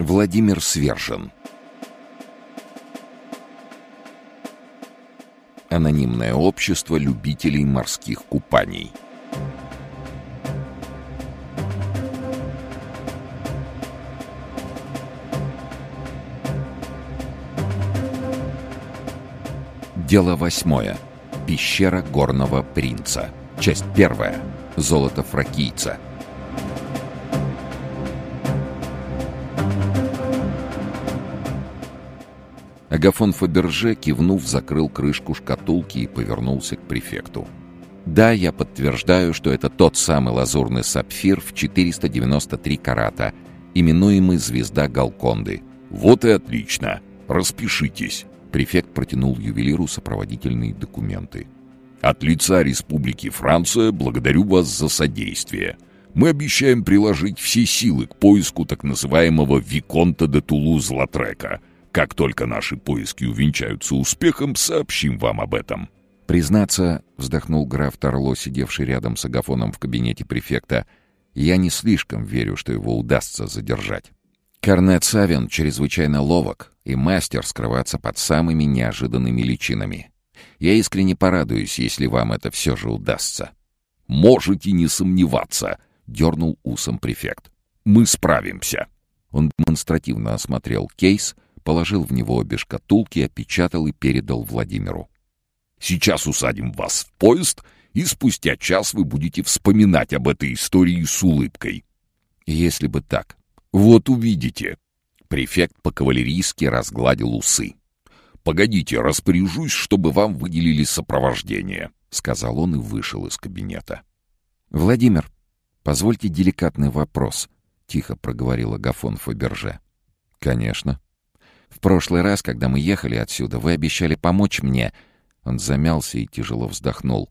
Владимир Свержен Анонимное общество любителей морских купаний Дело восьмое. Пещера горного принца. Часть первая. Золото фракийца. Агафон Фаберже, кивнув, закрыл крышку шкатулки и повернулся к префекту. «Да, я подтверждаю, что это тот самый лазурный сапфир в 493 карата, именуемый «Звезда Галконды». «Вот и отлично! Распишитесь!» Префект протянул ювелиру сопроводительные документы. «От лица Республики Франция благодарю вас за содействие. Мы обещаем приложить все силы к поиску так называемого Виконта де Тулуз-Латрека. Как только наши поиски увенчаются успехом, сообщим вам об этом». «Признаться», — вздохнул граф Торло, сидевший рядом с Агафоном в кабинете префекта, «я не слишком верю, что его удастся задержать. Корнет Савин чрезвычайно ловок и мастер скрываться под самыми неожиданными личинами. Я искренне порадуюсь, если вам это все же удастся». «Можете не сомневаться», — дернул усом префект. «Мы справимся». Он демонстративно осмотрел кейс — положил в него обе шкатулки, опечатал и передал Владимиру. «Сейчас усадим вас в поезд, и спустя час вы будете вспоминать об этой истории с улыбкой». «Если бы так». «Вот увидите». Префект по-кавалерийски разгладил усы. «Погодите, распоряжусь, чтобы вам выделили сопровождение», — сказал он и вышел из кабинета. «Владимир, позвольте деликатный вопрос», — тихо проговорила Гафон Фаберже. «Конечно», в прошлый раз, когда мы ехали отсюда, вы обещали помочь мне...» Он замялся и тяжело вздохнул.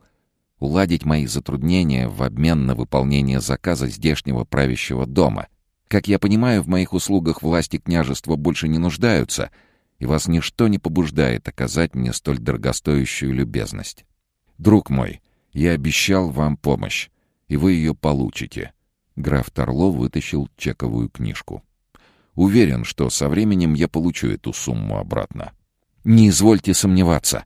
«Уладить мои затруднения в обмен на выполнение заказа здешнего правящего дома. Как я понимаю, в моих услугах власти княжества больше не нуждаются, и вас ничто не побуждает оказать мне столь дорогостоящую любезность. Друг мой, я обещал вам помощь, и вы ее получите». Граф Торло вытащил чековую книжку. Уверен, что со временем я получу эту сумму обратно. Не извольте сомневаться.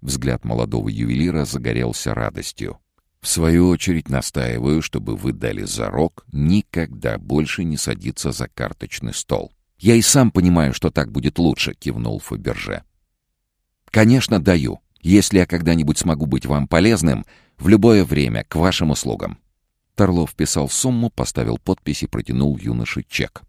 Взгляд молодого ювелира загорелся радостью. В свою очередь настаиваю, чтобы вы дали зарок никогда больше не садиться за карточный стол. Я и сам понимаю, что так будет лучше, кивнул Фаберже. Конечно, даю. Если я когда-нибудь смогу быть вам полезным, в любое время к вашим услугам. Торлов вписал сумму, поставил подпись и протянул юноше чек.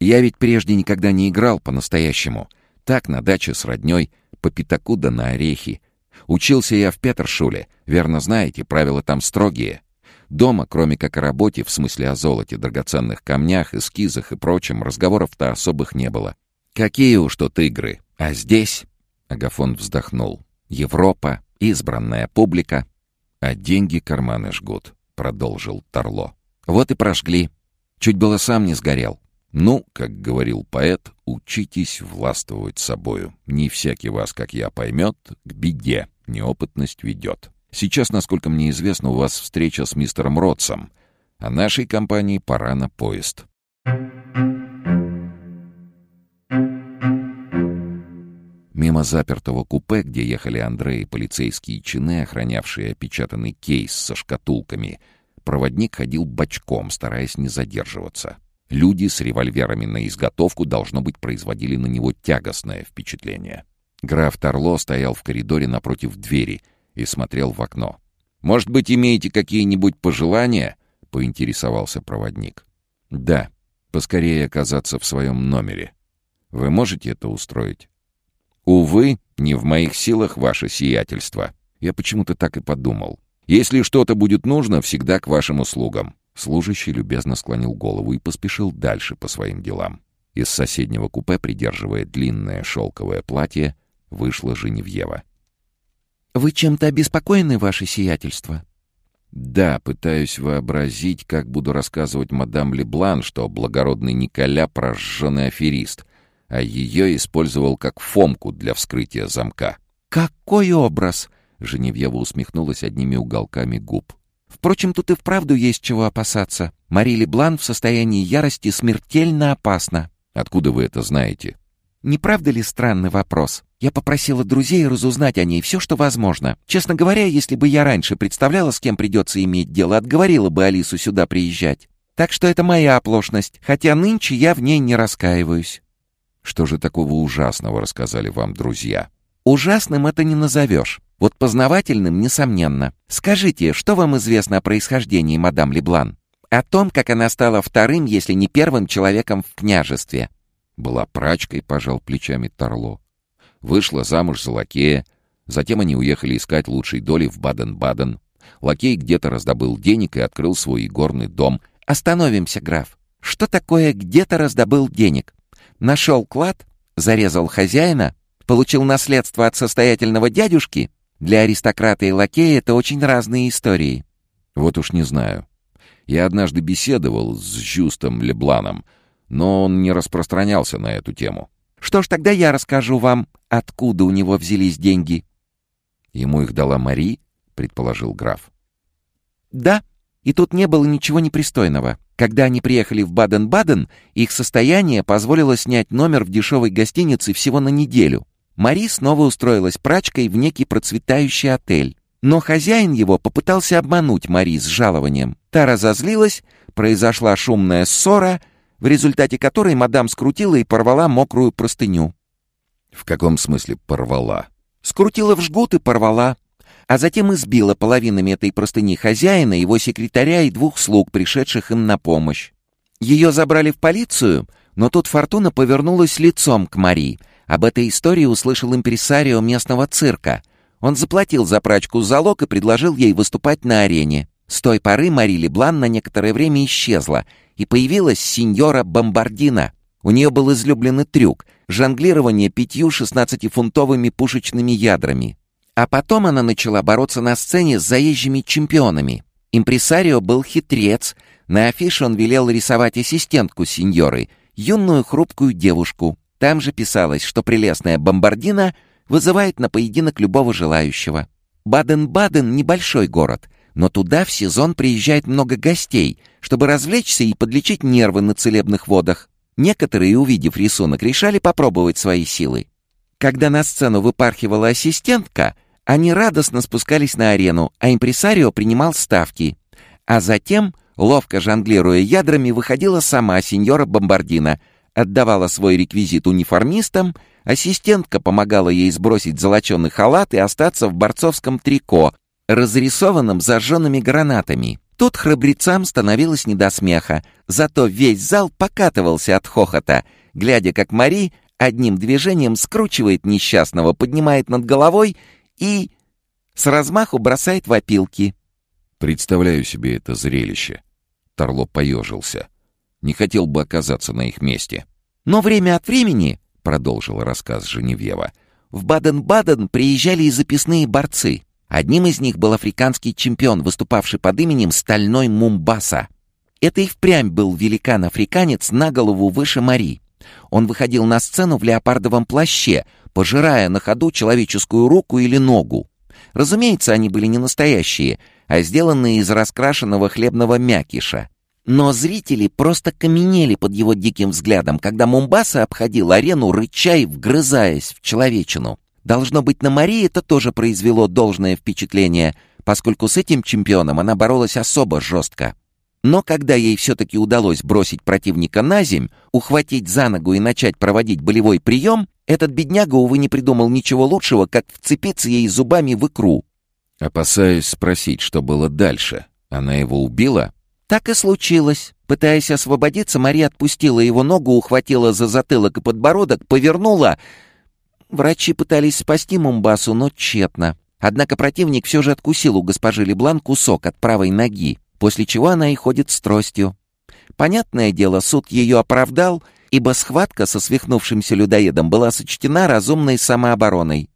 Я ведь прежде никогда не играл по-настоящему. Так, на даче с роднёй, по пятаку да на орехи. Учился я в Петершуле, верно знаете, правила там строгие. Дома, кроме как о работе, в смысле о золоте, драгоценных камнях, эскизах и прочем, разговоров-то особых не было. Какие уж тут игры. А здесь... Агафон вздохнул. Европа, избранная публика. А деньги карманы жгут, продолжил Торло. Вот и прожгли. Чуть было сам не сгорел. Ну, как говорил поэт, учитесь властвовать собою. Не всякий вас, как я, поймет, к беде неопытность ведет. Сейчас, насколько мне известно, у вас встреча с мистером Ротсом, а нашей компании пора на поезд. Мимо запертого купе, где ехали Андрей и полицейские чины, охранявшие опечатанный кейс со шкатулками, проводник ходил бочком, стараясь не задерживаться. Люди с револьверами на изготовку, должно быть, производили на него тягостное впечатление. Граф Торло стоял в коридоре напротив двери и смотрел в окно. «Может быть, имеете какие-нибудь пожелания?» — поинтересовался проводник. «Да, поскорее оказаться в своем номере. Вы можете это устроить?» «Увы, не в моих силах ваше сиятельство. Я почему-то так и подумал. Если что-то будет нужно, всегда к вашим услугам. Служащий любезно склонил голову и поспешил дальше по своим делам. Из соседнего купе, придерживая длинное шелковое платье, вышла Женевьева. «Вы чем-то обеспокоены, ваше сиятельство?» «Да, пытаюсь вообразить, как буду рассказывать мадам Леблан, что благородный Николя — прожженный аферист, а ее использовал как фомку для вскрытия замка». «Какой образ!» — Женевьева усмехнулась одними уголками губ. Впрочем, тут и вправду есть чего опасаться. Мари Блан в состоянии ярости смертельно опасна. Откуда вы это знаете? Не правда ли странный вопрос? Я попросила друзей разузнать о ней все, что возможно. Честно говоря, если бы я раньше представляла, с кем придется иметь дело, отговорила бы Алису сюда приезжать. Так что это моя оплошность, хотя нынче я в ней не раскаиваюсь. Что же такого ужасного рассказали вам друзья? Ужасным это не назовешь. Вот познавательным, несомненно. Скажите, что вам известно о происхождении мадам Леблан? О том, как она стала вторым, если не первым человеком в княжестве. Была прачкой, пожал плечами Торло. Вышла замуж за лакея. Затем они уехали искать лучшей доли в Баден-Баден. Лакей где-то раздобыл денег и открыл свой игорный дом. «Остановимся, граф. Что такое «где-то раздобыл денег»? Нашел клад? Зарезал хозяина? Получил наследство от состоятельного дядюшки? Для аристократа и лакея это очень разные истории». «Вот уж не знаю. Я однажды беседовал с Жюстом Лебланом, но он не распространялся на эту тему. Что ж, тогда я расскажу вам, откуда у него взялись деньги. Ему их дала Мари, предположил граф. Да, и тут не было ничего непристойного. Когда они приехали в Баден-Баден, их состояние позволило снять номер в дешевой гостинице всего на неделю. Мари снова устроилась прачкой в некий процветающий отель. Но хозяин его попытался обмануть Мари с жалованием. Та разозлилась, произошла шумная ссора, в результате которой мадам скрутила и порвала мокрую простыню. «В каком смысле порвала?» «Скрутила в жгут и порвала», а затем избила половинами этой простыни хозяина, его секретаря и двух слуг, пришедших им на помощь. Ее забрали в полицию, но тут Фортуна повернулась лицом к Мари. Об этой истории услышал импресарио местного цирка — он заплатил за прачку залог и предложил ей выступать на арене. С той поры Мари Леблан на некоторое время исчезла, и появилась сеньора Бомбардина. У нее был излюбленный трюк — жонглирование пятью шестнадцатифунтовыми пушечными ядрами. А потом она начала бороться на сцене с заезжими чемпионами. Импресарио был хитрец. На афише он велел рисовать ассистентку сеньоры, юную хрупкую девушку. Там же писалось, что прелестная Бомбардина — вызывает на поединок любого желающего. Баден-Баден — небольшой город, но туда в сезон приезжает много гостей, чтобы развлечься и подлечить нервы на целебных водах. Некоторые, увидев рисунок, решали попробовать свои силы. Когда на сцену выпархивала ассистентка, они радостно спускались на арену, а импресарио принимал ставки. А затем, ловко жонглируя ядрами, выходила сама сеньора Бомбардина, отдавала свой реквизит униформистам — Ассистентка помогала ей сбросить золоченый халат и остаться в борцовском трико, разрисованном зажженными гранатами. Тут храбрецам становилось не до смеха, зато весь зал покатывался от хохота, глядя, как Мари одним движением скручивает несчастного, поднимает над головой и с размаху бросает в опилки. «Представляю себе это зрелище». Торло поежился. Не хотел бы оказаться на их месте. Но время от времени продолжила рассказ Женевьева, в Баден-Баден приезжали и записные борцы. Одним из них был африканский чемпион, выступавший под именем Стальной Мумбаса. Это и впрямь был великан-африканец на голову выше Мари. Он выходил на сцену в леопардовом плаще, пожирая на ходу человеческую руку или ногу. Разумеется, они были не настоящие, а сделанные из раскрашенного хлебного мякиша. Но зрители просто каменели под его диким взглядом, когда Мумбаса обходил арену, рыча и вгрызаясь в человечину. Должно быть, на Марии это тоже произвело должное впечатление, поскольку с этим чемпионом она боролась особо жестко. Но когда ей все-таки удалось бросить противника на земь, ухватить за ногу и начать проводить болевой прием, этот бедняга, увы, не придумал ничего лучшего, как вцепиться ей зубами в икру. Опасаюсь спросить, что было дальше. Она его убила? Так и случилось. Пытаясь освободиться, Мария отпустила его ногу, ухватила за затылок и подбородок, повернула. Врачи пытались спасти Мумбасу, но тщетно. Однако противник все же откусил у госпожи Леблан кусок от правой ноги, после чего она и ходит с тростью. Понятное дело, суд ее оправдал, ибо схватка со свихнувшимся людоедом была сочтена разумной самообороной.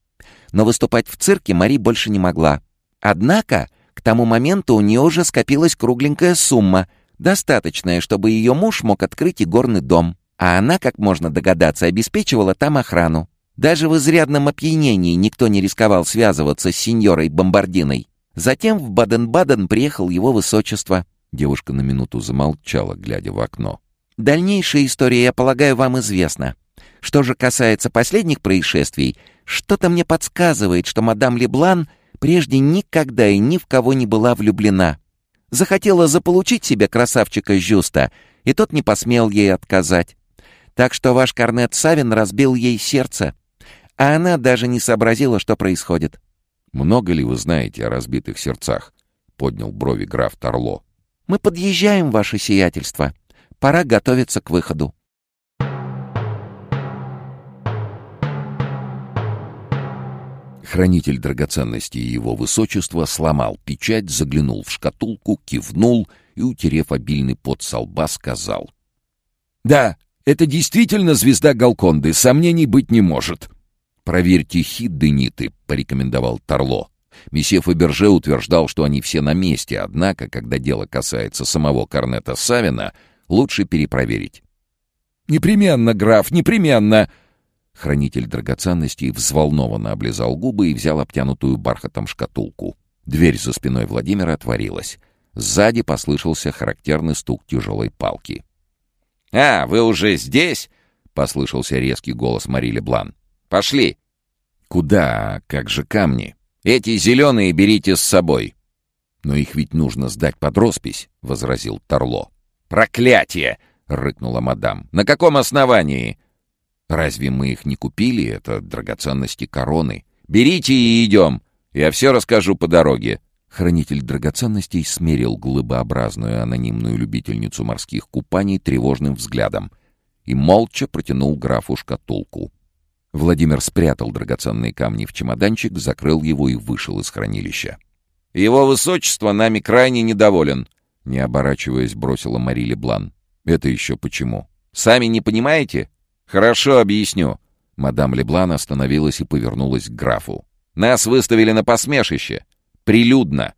Но выступать в цирке Мари больше не могла. Однако к тому моменту у нее уже скопилась кругленькая сумма, достаточная, чтобы ее муж мог открыть игорный дом. А она, как можно догадаться, обеспечивала там охрану. Даже в изрядном опьянении никто не рисковал связываться с сеньорой Бомбардиной. Затем в Баден-Баден приехал его высочество. Девушка на минуту замолчала, глядя в окно. Дальнейшая история, я полагаю, вам известна. Что же касается последних происшествий, что-то мне подсказывает, что мадам Леблан прежде никогда и ни в кого не была влюблена. Захотела заполучить себе красавчика Жюста, и тот не посмел ей отказать. Так что ваш корнет Савин разбил ей сердце, а она даже не сообразила, что происходит. «Много ли вы знаете о разбитых сердцах?» — поднял брови граф Торло. «Мы подъезжаем, ваше сиятельство. Пора готовиться к выходу». Хранитель драгоценностей его высочества сломал печать, заглянул в шкатулку, кивнул и, утерев обильный пот со лба, сказал. «Да, это действительно звезда Галконды, сомнений быть не может». «Проверьте хиддениты», — порекомендовал Торло. Месье Фаберже утверждал, что они все на месте, однако, когда дело касается самого Корнета Савина, лучше перепроверить. «Непременно, граф, непременно!» Хранитель драгоценностей взволнованно облизал губы и взял обтянутую бархатом шкатулку. Дверь за спиной Владимира отворилась. Сзади послышался характерный стук тяжелой палки. «А, вы уже здесь?» — послышался резкий голос Марили Блан. «Пошли!» «Куда? Как же камни?» «Эти зеленые берите с собой». «Но их ведь нужно сдать под роспись», — возразил Торло. «Проклятие!» — рыкнула мадам. «На каком основании?» Разве мы их не купили? Это драгоценности короны. Берите и идем. Я все расскажу по дороге. Хранитель драгоценностей смерил глыбообразную анонимную любительницу морских купаний тревожным взглядом и молча протянул графу шкатулку. Владимир спрятал драгоценные камни в чемоданчик, закрыл его и вышел из хранилища. «Его высочество нами крайне недоволен», — не оборачиваясь, бросила Марили Блан. «Это еще почему?» «Сами не понимаете? «Хорошо, объясню». Мадам Леблан остановилась и повернулась к графу. «Нас выставили на посмешище. Прилюдно.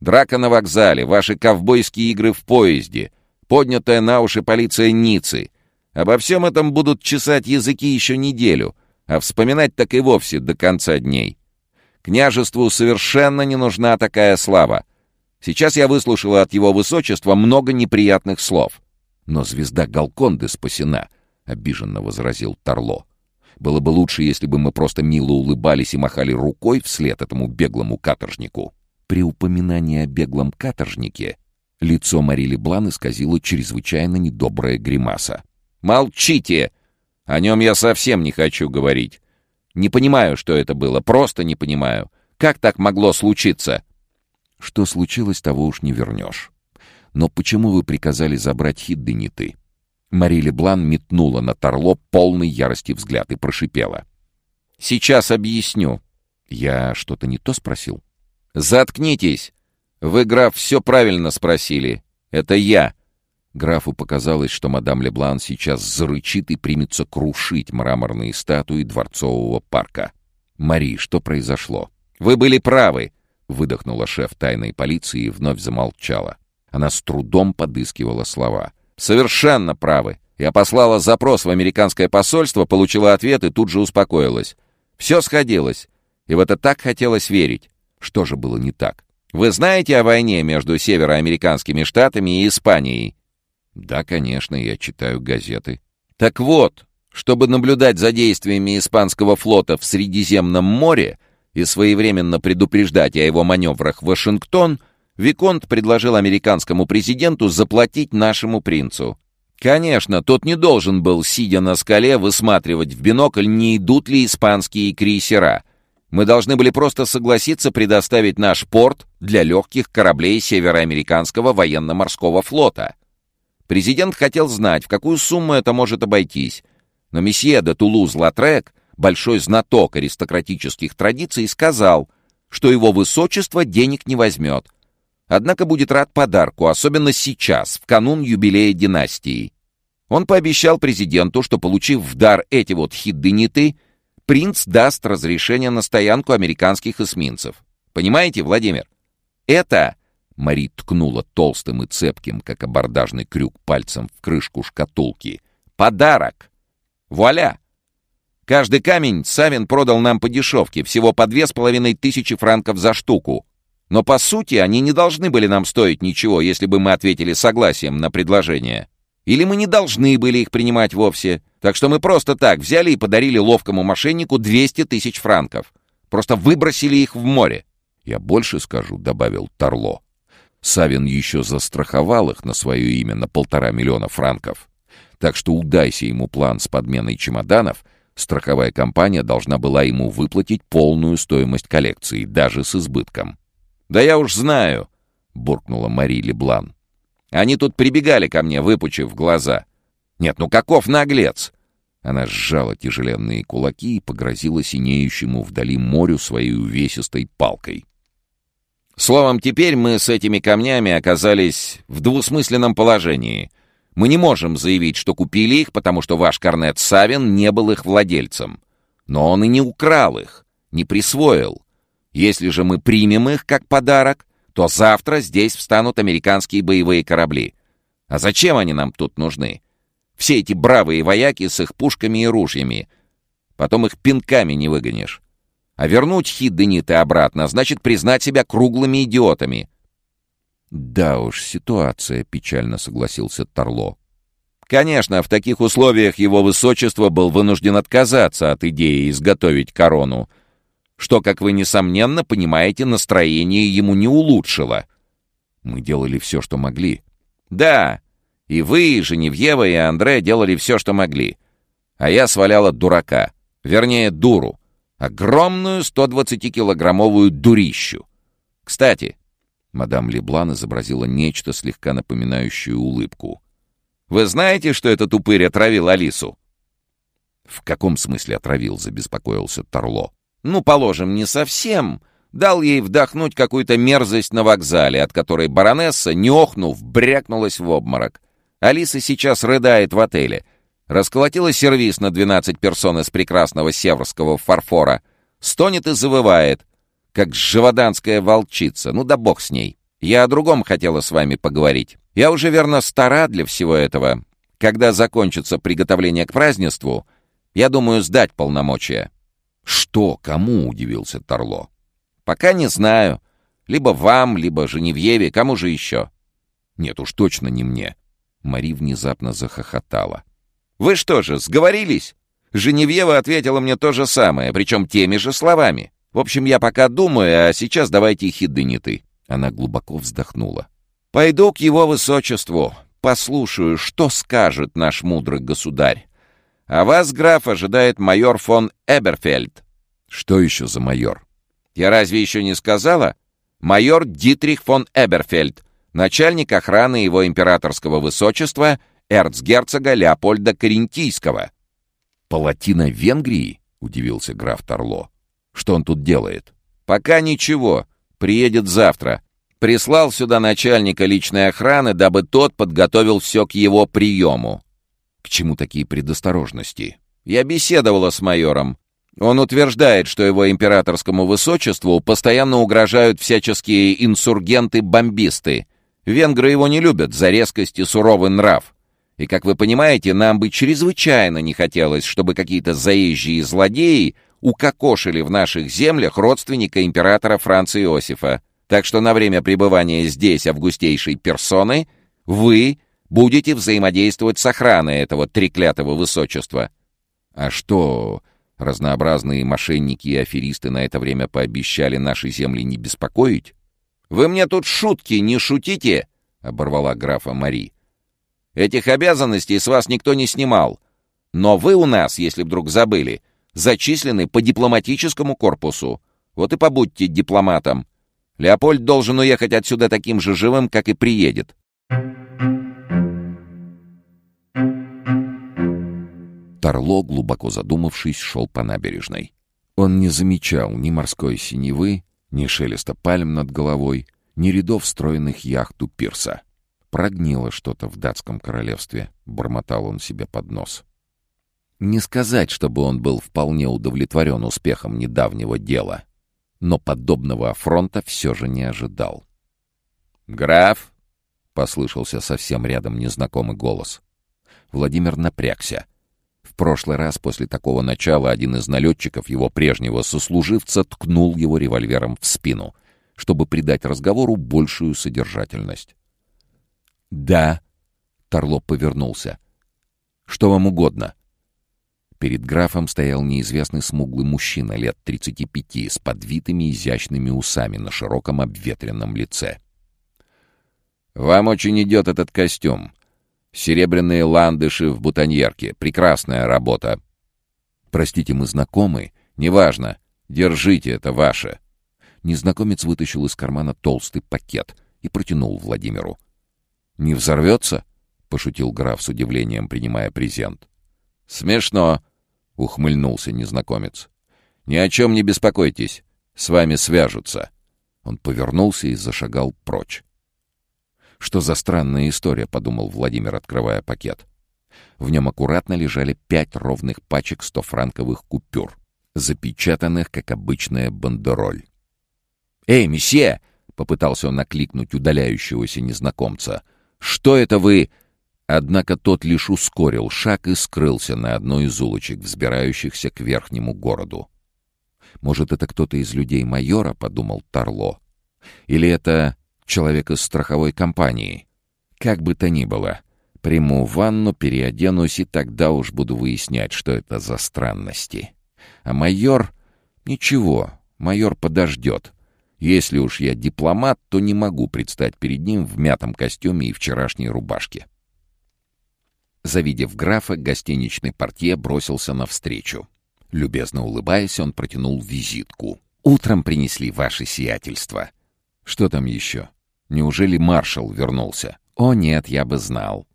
Драка на вокзале, ваши ковбойские игры в поезде, поднятая на уши полиция Ниццы. Обо всем этом будут чесать языки еще неделю, а вспоминать так и вовсе до конца дней. Княжеству совершенно не нужна такая слава. Сейчас я выслушала от его высочества много неприятных слов. Но звезда Галконды спасена —— обиженно возразил Торло. «Было бы лучше, если бы мы просто мило улыбались и махали рукой вслед этому беглому каторжнику». При упоминании о беглом каторжнике лицо Марили Блан исказило чрезвычайно недобрая гримаса. «Молчите! О нем я совсем не хочу говорить. Не понимаю, что это было, просто не понимаю. Как так могло случиться?» «Что случилось, того уж не вернешь. Но почему вы приказали забрать Хиддениты?» Мари Леблан метнула на Торло полный ярости взгляд и прошипела. «Сейчас объясню». «Я что-то не то спросил?» «Заткнитесь! Вы, граф, все правильно спросили. Это я». Графу показалось, что мадам Леблан сейчас зарычит и примется крушить мраморные статуи дворцового парка. «Мари, что произошло?» «Вы были правы», — выдохнула шеф тайной полиции и вновь замолчала. Она с трудом подыскивала слова — «Совершенно правы. Я послала запрос в американское посольство, получила ответ и тут же успокоилась. Все сходилось. И в это так хотелось верить. Что же было не так? Вы знаете о войне между североамериканскими штатами и Испанией? Да, конечно, я читаю газеты. Так вот, чтобы наблюдать за действиями испанского флота в Средиземном море и своевременно предупреждать о его маневрах Вашингтон — Виконт предложил американскому президенту заплатить нашему принцу. Конечно, тот не должен был, сидя на скале, высматривать в бинокль, не идут ли испанские крейсера. Мы должны были просто согласиться предоставить наш порт для легких кораблей Североамериканского военно-морского флота. Президент хотел знать, в какую сумму это может обойтись. Но месье де Тулуз-Латрек, большой знаток аристократических традиций, сказал, что его высочество денег не возьмет, Однако будет рад подарку, особенно сейчас, в канун юбилея династии. Он пообещал президенту, что, получив в дар эти вот хиддениты, принц даст разрешение на стоянку американских эсминцев. Понимаете, Владимир? Это... Мари ткнула толстым и цепким, как абордажный крюк, пальцем в крышку шкатулки. «Подарок! Вуаля! Каждый камень Савин продал нам по дешевке, всего по две с половиной тысячи франков за штуку. Но по сути они не должны были нам стоить ничего, если бы мы ответили согласием на предложение. Или мы не должны были их принимать вовсе. Так что мы просто так взяли и подарили ловкому мошеннику 200 тысяч франков. Просто выбросили их в море. «Я больше скажу», — добавил Торло. Савин еще застраховал их на свое имя на полтора миллиона франков. Так что удайся ему план с подменой чемоданов, страховая компания должна была ему выплатить полную стоимость коллекции, даже с избытком. «Да я уж знаю», — буркнула Мари Леблан. «Они тут прибегали ко мне, выпучив глаза. Нет, ну каков наглец!» Она сжала тяжеленные кулаки и погрозила синеющему вдали морю своей увесистой палкой. Словом, теперь мы с этими камнями оказались в двусмысленном положении. Мы не можем заявить, что купили их, потому что ваш Корнет Савин не был их владельцем. Но он и не украл их, не присвоил. Если же мы примем их как подарок, то завтра здесь встанут американские боевые корабли. А зачем они нам тут нужны? Все эти бравые вояки с их пушками и ружьями. Потом их пинками не выгонишь. А вернуть хиддениты обратно значит признать себя круглыми идиотами. «Да уж, ситуация», — печально согласился Торло. Конечно, в таких условиях его высочество был вынужден отказаться от идеи изготовить корону, что, как вы несомненно понимаете, настроение ему не улучшило. Мы делали все, что могли. Да, и вы, и Женевьева, и Андре делали все, что могли. А я сваляла дурака, вернее, дуру. Огромную 120-килограммовую дурищу. Кстати, мадам Леблан изобразила нечто, слегка напоминающее улыбку. «Вы знаете, что этот упырь отравил Алису?» «В каком смысле отравил?» — забеспокоился Торло. «Ну, положим, не совсем. Дал ей вдохнуть какую-то мерзость на вокзале, от которой баронесса, не охнув, брякнулась в обморок. Алиса сейчас рыдает в отеле. Расколотила сервиз на 12 персон из прекрасного северского фарфора. Стонет и завывает, как живоданская волчица. Ну да бог с ней. Я о другом хотела с вами поговорить. Я уже, верно, стара для всего этого. Когда закончится приготовление к празднеству, я думаю сдать полномочия». «Что? Кому?» — удивился Торло. «Пока не знаю. Либо вам, либо Женевьеве, кому же еще?» «Нет уж точно не мне». Мари внезапно захохотала. Вы что же, сговорились?» Женевьева ответила мне то же самое, причем теми же словами. В общем, я пока думаю, а сейчас давайте хидыниты. Она глубоко вздохнула. «Пойду к его высочеству, послушаю, что скажет наш мудрый государь. А вас, граф, ожидает майор фон Эберфельд». «Что еще за майор?» «Я разве еще не сказала? Майор Дитрих фон Эберфельд, начальник охраны его императорского высочества — эрцгерцога Леопольда Карентийского. «Палатина Венгрии?» — удивился граф Торло. «Что он тут делает?» «Пока ничего. Приедет завтра. Прислал сюда начальника личной охраны, дабы тот подготовил все к его приему». «К чему такие предосторожности?» «Я беседовала с майором. Он утверждает, что его императорскому высочеству постоянно угрожают всяческие инсургенты-бомбисты. Венгры его не любят за резкость и суровый нрав. И, как вы понимаете, нам бы чрезвычайно не хотелось, чтобы какие-то заезжие злодеи укокошили в наших землях родственника императора Франца Иосифа. Так что на время пребывания здесь августейшей персоны вы будете взаимодействовать с охраной этого треклятого высочества. А что, разнообразные мошенники и аферисты на это время пообещали наши земли не беспокоить? «Вы мне тут шутки не шутите!» — оборвала графа Мари. Этих обязанностей с вас никто не снимал. Но вы у нас, если вдруг забыли, зачислены по дипломатическому корпусу. Вот и побудьте дипломатом. Леопольд должен уехать отсюда таким же живым, как и приедет». Торло, глубоко задумавшись, шел по набережной. Он не замечал ни морской синевы, ни шелеста пальм над головой, ни рядов стройных яхт у пирса. Прогнило что-то в датском королевстве, бормотал он себе под нос. Не сказать, чтобы он был вполне удовлетворен успехом недавнего дела, но подобного афронта все же не ожидал. «Граф!» — послышался совсем рядом незнакомый голос. Владимир напрягся. Прошлый раз после такого начала один из налетчиков его прежнего сослуживца ткнул его револьвером в спину, чтобы придать разговору большую содержательность. «Да». Тарло повернулся. «Что вам угодно?» Перед графом стоял неизвестный смуглый мужчина лет 35 с подвитыми изящными усами на широком обветренном лице. «Вам очень идет этот костюм. Серебряные ландыши в бутоньерке. Прекрасная работа». «Простите, мы знакомы?» «Неважно. Держите, это ваше». Незнакомец вытащил из кармана толстый пакет и протянул Владимиру. «Не взорвется?» — пошутил граф с удивлением, принимая презент. «Смешно», — ухмыльнулся незнакомец. «Ни о чем не беспокойтесь. С вами свяжутся». Он повернулся и зашагал прочь. «Что за странная история?» — подумал Владимир, открывая пакет. В нем аккуратно лежали пять ровных пачек стофранковых купюр, запечатанных, как обычная бандероль. «Эй, месье!» — попытался он накликнуть удаляющегося незнакомца. «Что это вы...» Однако тот лишь ускорил шаг и скрылся на одной из улочек, взбирающихся к верхнему городу. «Может, это кто-то из людей майора?» — подумал Тарло. «Или это человек из страховой компании?» «Как бы то ни было, приму ванну, переоденусь, и тогда уж буду выяснять, что это за странности. А майор... Ничего, майор подождет. Если уж я дипломат, то не могу предстать перед ним в мятом костюме и вчерашней рубашке». Завидев графа, гостиничный портье бросился навстречу. Любезно улыбаясь, он протянул визитку. «Утром принесли ваше сиятельство». «Что там еще? Неужели маршал вернулся?» «О нет, я бы знал».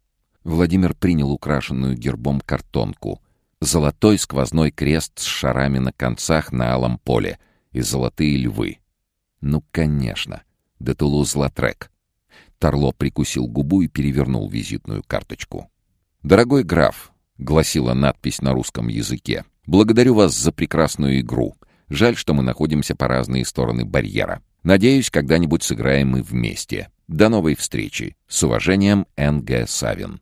Владимир принял украшенную гербом картонку. Золотой сквозной крест с шарами на концах на алом поле и золотые львы. Ну, конечно. Де Тулуз-Латрек. Тарло прикусил губу и перевернул визитную карточку. «Дорогой граф», — гласила надпись на русском языке, — «благодарю вас за прекрасную игру. Жаль, что мы находимся по разные стороны барьера. Надеюсь, когда-нибудь сыграем мы вместе. До новой встречи. С уважением, Н.Г. Савин».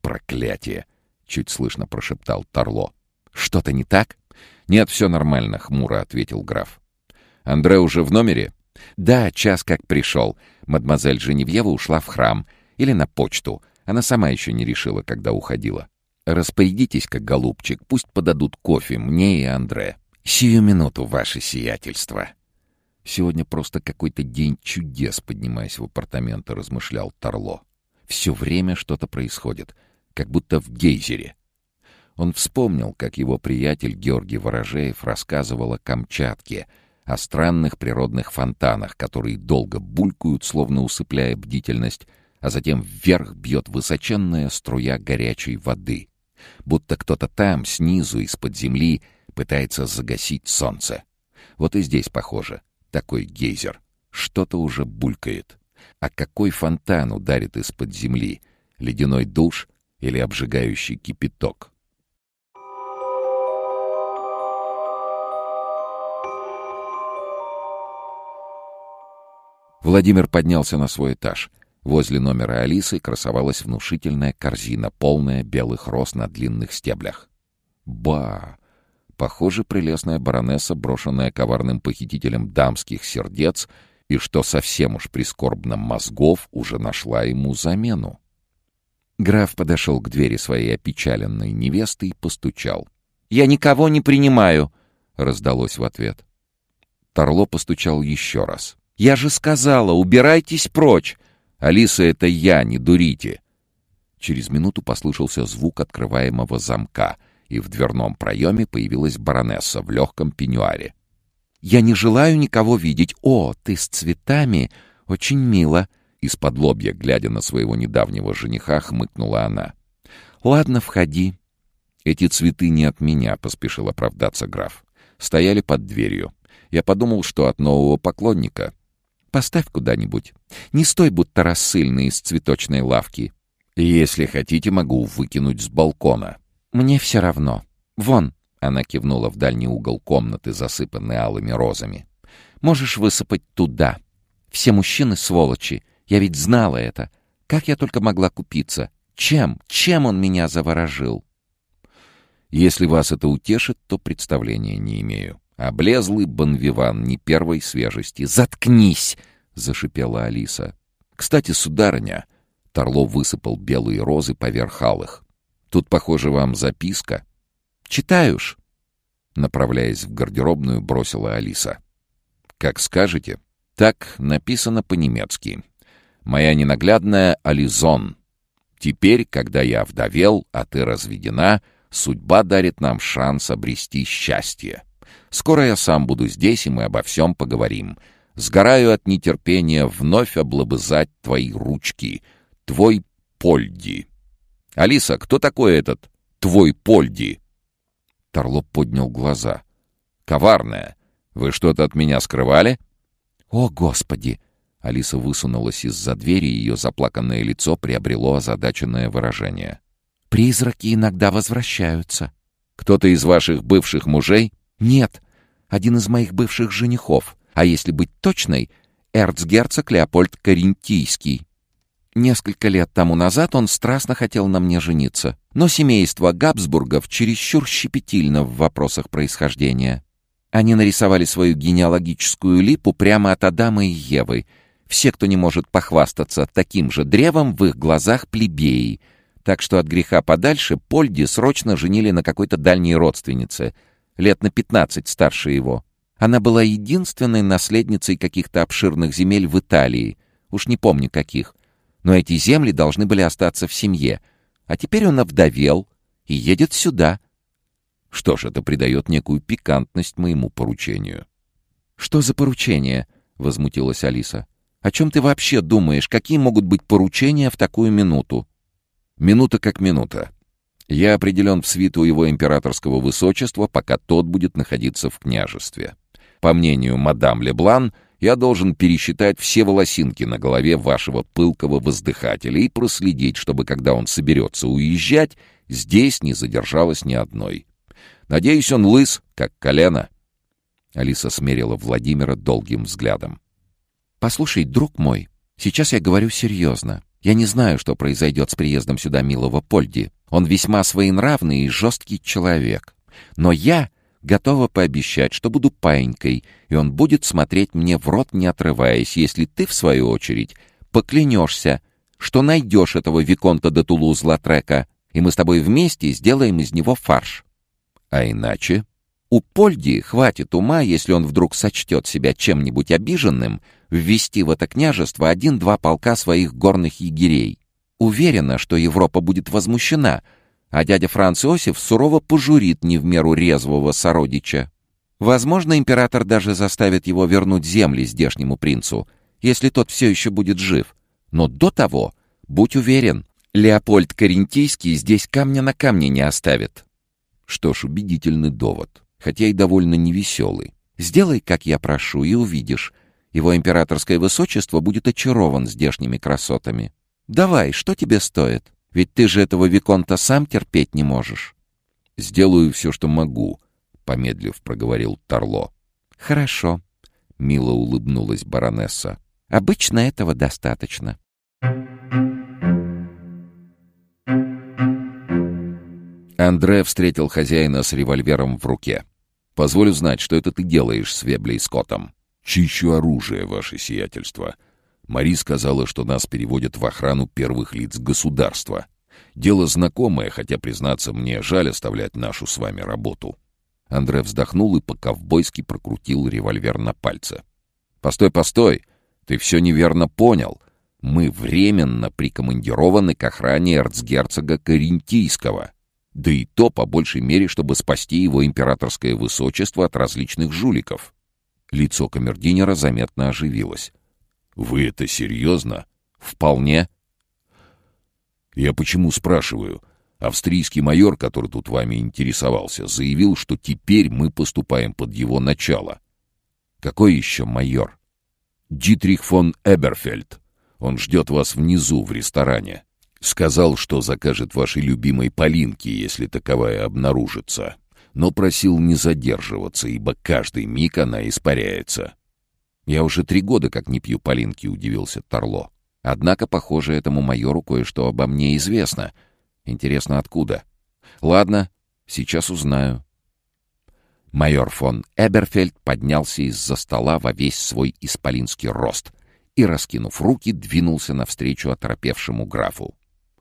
«Проклятие!» — чуть слышно прошептал Тарло. «Что-то не так?» «Нет, все нормально», — хмуро ответил граф. «Андре уже в номере?» «Да, час как пришел. Мадемуазель Женевьева ушла в храм. Или на почту. Она сама еще не решила, когда уходила. распорядитесь как голубчик, пусть подадут кофе мне и Андре. Сию минуту, ваше сиятельство. Сегодня просто какой-то день чудес, поднимаясь в апартаменты, размышлял Тарло. Все время что-то происходит, как будто в гейзере. Он вспомнил, как его приятель Георгий Ворожеев рассказывал о Камчатке, о странных природных фонтанах, которые долго булькают, словно усыпляя бдительность, а затем вверх бьет высоченная струя горячей воды, будто кто-то там, снизу, из-под земли, пытается загасить солнце. Вот и здесь похоже, такой гейзер. Что-то уже булькает. А какой фонтан ударит из-под земли? Ледяной душ или обжигающий кипяток? Владимир поднялся на свой этаж — Возле номера Алисы красовалась внушительная корзина, полная белых роз на длинных стеблях. Ба! Похоже, прелестная баронесса, брошенная коварным похитителем дамских сердец, и, что совсем уж прискорбно мозгов, уже нашла ему замену. Граф подошел к двери своей опечаленной невесты и постучал. «Я никого не принимаю!» — раздалось в ответ. Торло постучал еще раз. «Я же сказала, убирайтесь прочь! «Алиса, это я, не дурите!» Через минуту послышался звук открываемого замка, и в дверном проеме появилась баронесса в легком пеньюаре. «Я не желаю никого видеть. О, ты с цветами! Очень мило!» Из-под лобья, глядя на своего недавнего жениха, хмыкнула она. «Ладно, входи». «Эти цветы не от меня», — поспешил оправдаться граф. «Стояли под дверью. Я подумал, что от нового поклонника. Поставь куда-нибудь. Не стой, будто рассыльный из цветочной лавки. Если хотите, могу выкинуть с балкона. Мне все равно. Вон, она кивнула в дальний угол комнаты, засыпанной алыми розами. Можешь высыпать туда. Все мужчины сволочи. Я ведь знала это. Как я только могла купиться? Чем? Чем он меня заворожил? Если вас это утешит, то представления не имею. Облезлый Бонвиван не первой свежести. «Заткнись!» — зашипела Алиса. «Кстати, сударыня, Торло высыпал белые розы поверх алых. «Тут, похоже, вам записка». «Читаешь?» Направляясь в гардеробную, бросила Алиса. «Как скажете». Так написано по-немецки. «Моя ненаглядная Ализон. Теперь, когда я вдовел, а ты разведена, судьба дарит нам шанс обрести счастье. Скоро я сам буду здесь, и мы обо всем поговорим. Сгораю от нетерпения вновь облобызать твои ручки. Твой Польди. Алиса, кто такой этот твой Польди?» Торло поднял глаза. «Коварная. Вы что-то от меня скрывали?» «О, Господи!» Алиса высунулась из-за двери, и ее заплаканное лицо приобрело озадаченное выражение. «Призраки иногда возвращаются». «Кто-то из ваших бывших мужей?» «Нет, один из моих бывших женихов, а если быть точной, эрцгерцог Леопольд Карентийский. Несколько лет тому назад он страстно хотел на мне жениться, но семейство Габсбургов чересчур щепетильно в вопросах происхождения. Они нарисовали свою генеалогическую липу прямо от Адама и Евы. Все, кто не может похвастаться таким же древом, в их глазах плебеи. Так что от греха подальше Польди срочно женили на какой-то дальней родственнице, лет на пятнадцать старше его. Она была единственной наследницей каких-то обширных земель в Италии, уж не помню каких. Но эти земли должны были остаться в семье. А теперь он овдовел и едет сюда. Что ж, это придает некую пикантность моему поручению. «Что за поручение?» — возмутилась Алиса. «О чем ты вообще думаешь? Какие могут быть поручения в такую минуту?» «Минута как минута. Я определен в свиту его императорского высочества, пока тот будет находиться в княжестве. По мнению мадам Леблан, я должен пересчитать все волосинки на голове вашего пылкого воздыхателя и проследить, чтобы, когда он соберется уезжать, здесь не задержалось ни одной. Надеюсь, он лыс, как колено». Алиса смерила Владимира долгим взглядом. «Послушай, друг мой, сейчас я говорю серьезно. Я не знаю, что произойдет с приездом сюда милого Польди. Он весьма своенравный и жесткий человек. Но я готова пообещать, что буду паинькой, и он будет смотреть мне в рот, не отрываясь, если ты, в свою очередь, поклянешься, что найдешь этого Виконта де Тулуз-Латрека, и мы с тобой вместе сделаем из него фарш. А иначе? У Польди хватит ума, если он вдруг сочтет себя чем-нибудь обиженным, ввести в это княжество один-два полка своих горных егерей. Уверена, что Европа будет возмущена — а дядя Франц Иосиф сурово пожурит не в меру резвого сородича. Возможно, император даже заставит его вернуть земли здешнему принцу, если тот все еще будет жив. Но до того, будь уверен, Леопольд Карентийский здесь камня на камне не оставит. Что ж, убедительный довод, хотя и довольно невеселый. Сделай, как я прошу, и увидишь. Его императорское высочество будет очарован здешними красотами. Давай, что тебе стоит? Ведь ты же этого Виконта сам терпеть не можешь. — Сделаю все, что могу, — помедлив проговорил Торло. — Хорошо, — мило улыбнулась баронесса. — Обычно этого достаточно. Андре встретил хозяина с револьвером в руке. «Позволю знать, что это ты делаешь с Веблей Скоттом». «Чищу оружие, ваше сиятельство. Мари сказала, что нас переводят в охрану первых лиц государства. Дело знакомое, хотя, признаться, мне жаль оставлять нашу с вами работу». Андре вздохнул и по-ковбойски прокрутил револьвер на пальце. «Постой, постой! Ты все неверно понял. Мы временно прикомандированы к охране эрцгерцога Карентийского. Да и то, по большей мере, чтобы спасти его императорское высочество от различных жуликов». Лицо камердинера заметно оживилось. «Вы это серьезно?» «Вполне». «Я почему спрашиваю?» Австрийский майор, который тут вами интересовался, заявил, что теперь мы поступаем под его начало. Какой еще майор? Дитрих фон Эберфельд. Он ждет вас внизу в ресторане. Сказал, что закажет вашей любимой Полинки, если таковая обнаружится. Но просил не задерживаться, ибо каждый миг она испаряется. «Я уже три года как не пью полинки», — удивился Торло. «Однако, похоже, этому майору кое-что обо мне известно. Интересно, откуда? Ладно, сейчас узнаю». Майор фон Эберфельд поднялся из-за стола во весь свой исполинский рост и, раскинув руки, двинулся навстречу оторопевшему графу.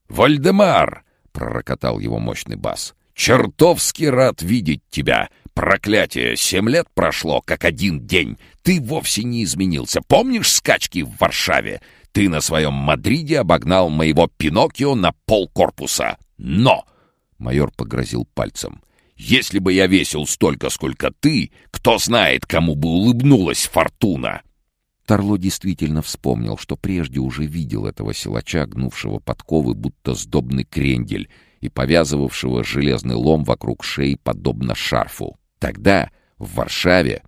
«Вальдемар!» — пророкотал его мощный бас. «Чертовски рад видеть тебя! Проклятие! Семь лет прошло, как один день! Ты вовсе не изменился! Помнишь скачки в Варшаве? Ты на своем Мадриде обогнал моего Пиноккио на полкорпуса! Но!» — майор погрозил пальцем. «Если бы я весил столько, сколько ты, кто знает, кому бы улыбнулась фортуна!» Тарло действительно вспомнил, что прежде уже видел этого силача, гнувшего подковы, будто сдобный крендель, и повязывавшего железный лом вокруг шеи, подобно шарфу. Тогда, в Варшаве,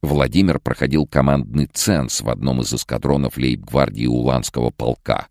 Владимир проходил командный ценз в одном из эскадронов лейб-гвардии Уланского полка.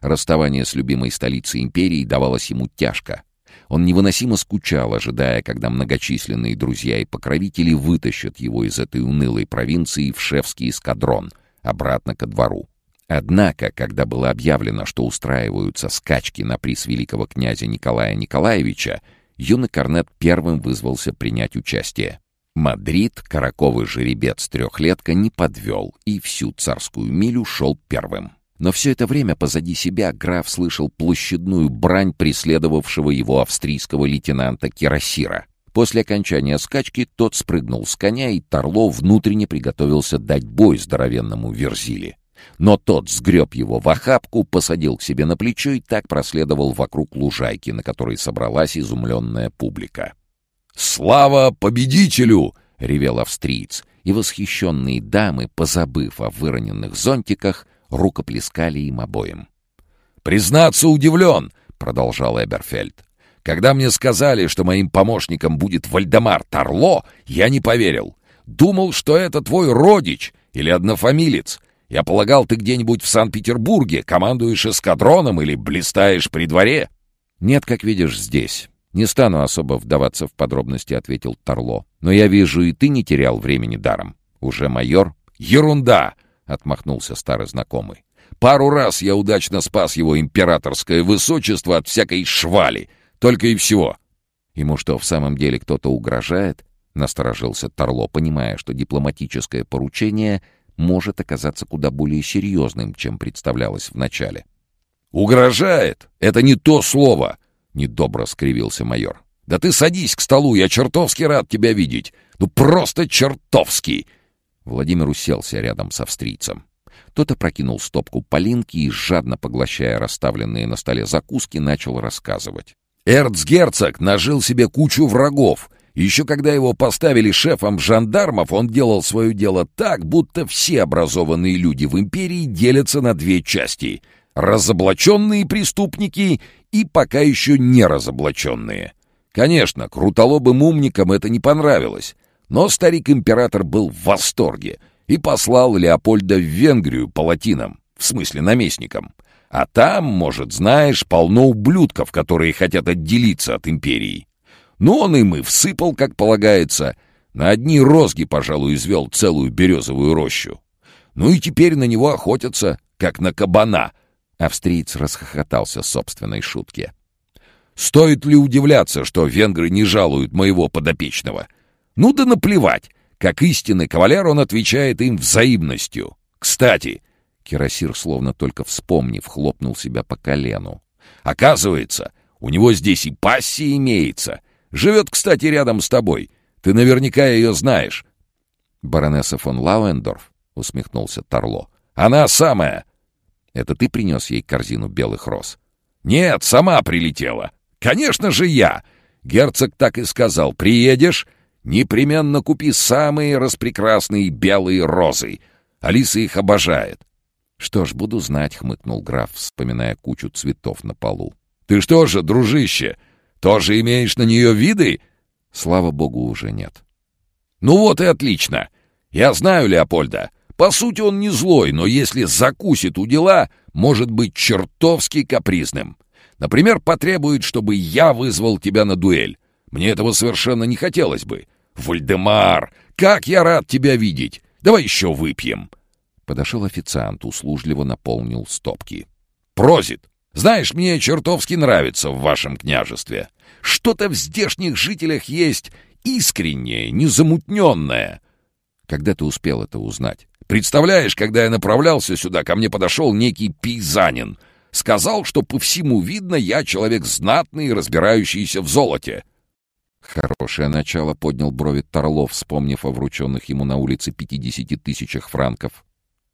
Расставание с любимой столицей империи давалось ему тяжко. Он невыносимо скучал, ожидая, когда многочисленные друзья и покровители вытащат его из этой унылой провинции в шефский эскадрон — обратно ко двору. Однако, когда было объявлено, что устраиваются скачки на приз великого князя Николая Николаевича, юный корнет первым вызвался принять участие. Мадрид, караковый жеребец трехлетка, не подвел и всю царскую милю шел первым. Но все это время позади себя граф слышал площадную брань преследовавшего его австрийского лейтенанта Кирасира. После окончания скачки тот спрыгнул с коня, и Торло внутренне приготовился дать бой здоровенному Верзиле. Но тот сгреб его в охапку, посадил к себе на плечо и так проследовал вокруг лужайки, на которой собралась изумленная публика. «Слава победителю!» — ревел австриец, и восхищенные дамы, позабыв о выроненных зонтиках, рукоплескали им обоим. «Признаться, удивлен!» — продолжал Эберфельд. Когда мне сказали, что моим помощником будет Вальдемар Тарло, я не поверил. Думал, что это твой родич или однофамилец. Я полагал, ты где-нибудь в Санкт-Петербурге командуешь эскадроном или блистаешь при дворе. Нет, как видишь, здесь. Не стану особо вдаваться в подробности, ответил Тарло. Но я вижу, и ты не терял времени даром. Уже майор? Ерунда! Отмахнулся старый знакомый. Пару раз я удачно спас его императорское высочество от всякой швали — только и всего. Ему что, в самом деле кто-то угрожает? Насторожился Торло, понимая, что дипломатическое поручение может оказаться куда более серьезным, чем представлялось вначале. «Угрожает? Это не то слово!» — недобро скривился майор. «Да ты садись к столу, я чертовски рад тебя видеть! Ну просто чертовски!» Владимир уселся рядом с австрийцем. Тот опрокинул стопку полинки и, жадно поглощая расставленные на столе закуски, начал рассказывать. Эрцгерцог нажил себе кучу врагов. Еще когда его поставили шефом жандармов, он делал свое дело так, будто все образованные люди в империи делятся на две части — разоблаченные преступники и пока еще не разоблаченные. Конечно, крутолобым умникам это не понравилось, но старик-император был в восторге и послал Леопольда в Венгрию палатинам, в смысле наместникам. А там, может, знаешь, полно ублюдков, которые хотят отделиться от империи. Ну, он им и всыпал, как полагается. На одни розги, пожалуй, извел целую березовую рощу. Ну и теперь на него охотятся, как на кабана. Австриец расхохотался собственной шутке. Стоит ли удивляться, что венгры не жалуют моего подопечного? Ну да наплевать. Как истинный кавалер он отвечает им взаимностью. Кстати, Кирасир, словно только вспомнив, хлопнул себя по колену. «Оказывается, у него здесь и пассия имеется. Живет, кстати, рядом с тобой. Ты наверняка ее знаешь». «Баронесса фон Лауендорф?» — усмехнулся Торло. «Она самая!» «Это ты принес ей корзину белых роз?» «Нет, сама прилетела. Конечно же я!» Герцог так и сказал. «Приедешь? Непременно купи самые распрекрасные белые розы. Алиса их обожает. «Что ж, буду знать», — хмыкнул граф, вспоминая кучу цветов на полу. «Ты что же, дружище, тоже имеешь на нее виды?» «Слава богу, уже нет». «Ну вот и отлично. Я знаю Леопольда. По сути, он не злой, но если закусит у дела, может быть чертовски капризным. Например, потребует, чтобы я вызвал тебя на дуэль. Мне этого совершенно не хотелось бы. Вальдемар, как я рад тебя видеть! Давай еще выпьем!» Подошел официант, услужливо наполнил стопки. «Прозит! Знаешь, мне чертовски нравится в вашем княжестве. Что-то в здешних жителях есть искреннее, незамутненное. Когда ты успел это узнать? Представляешь, когда я направлялся сюда, ко мне подошел некий пейзанин. Сказал, что по всему видно, я человек знатный и разбирающийся в золоте. Хорошее начало поднял брови Торлов, вспомнив о врученных ему на улице пятидесяти тысячах франков.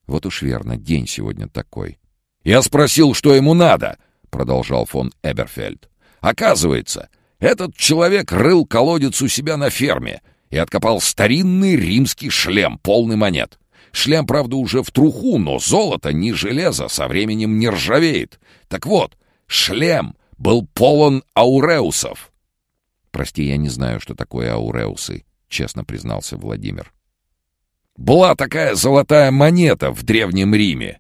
Вот уж верно, день сегодня такой. «Я спросил, что ему надо», — продолжал фон Эберфельд. «Оказывается, этот человек рыл колодец у себя на ферме и откопал старинный римский шлем, полный монет. Шлем, правда, уже в труху, но золото, не железо, со временем не ржавеет. Так вот, шлем был полон ауреусов. «Прости, я не знаю, что такое ауреусы», — честно признался Владимир. «Была такая золотая монета в Древнем Риме.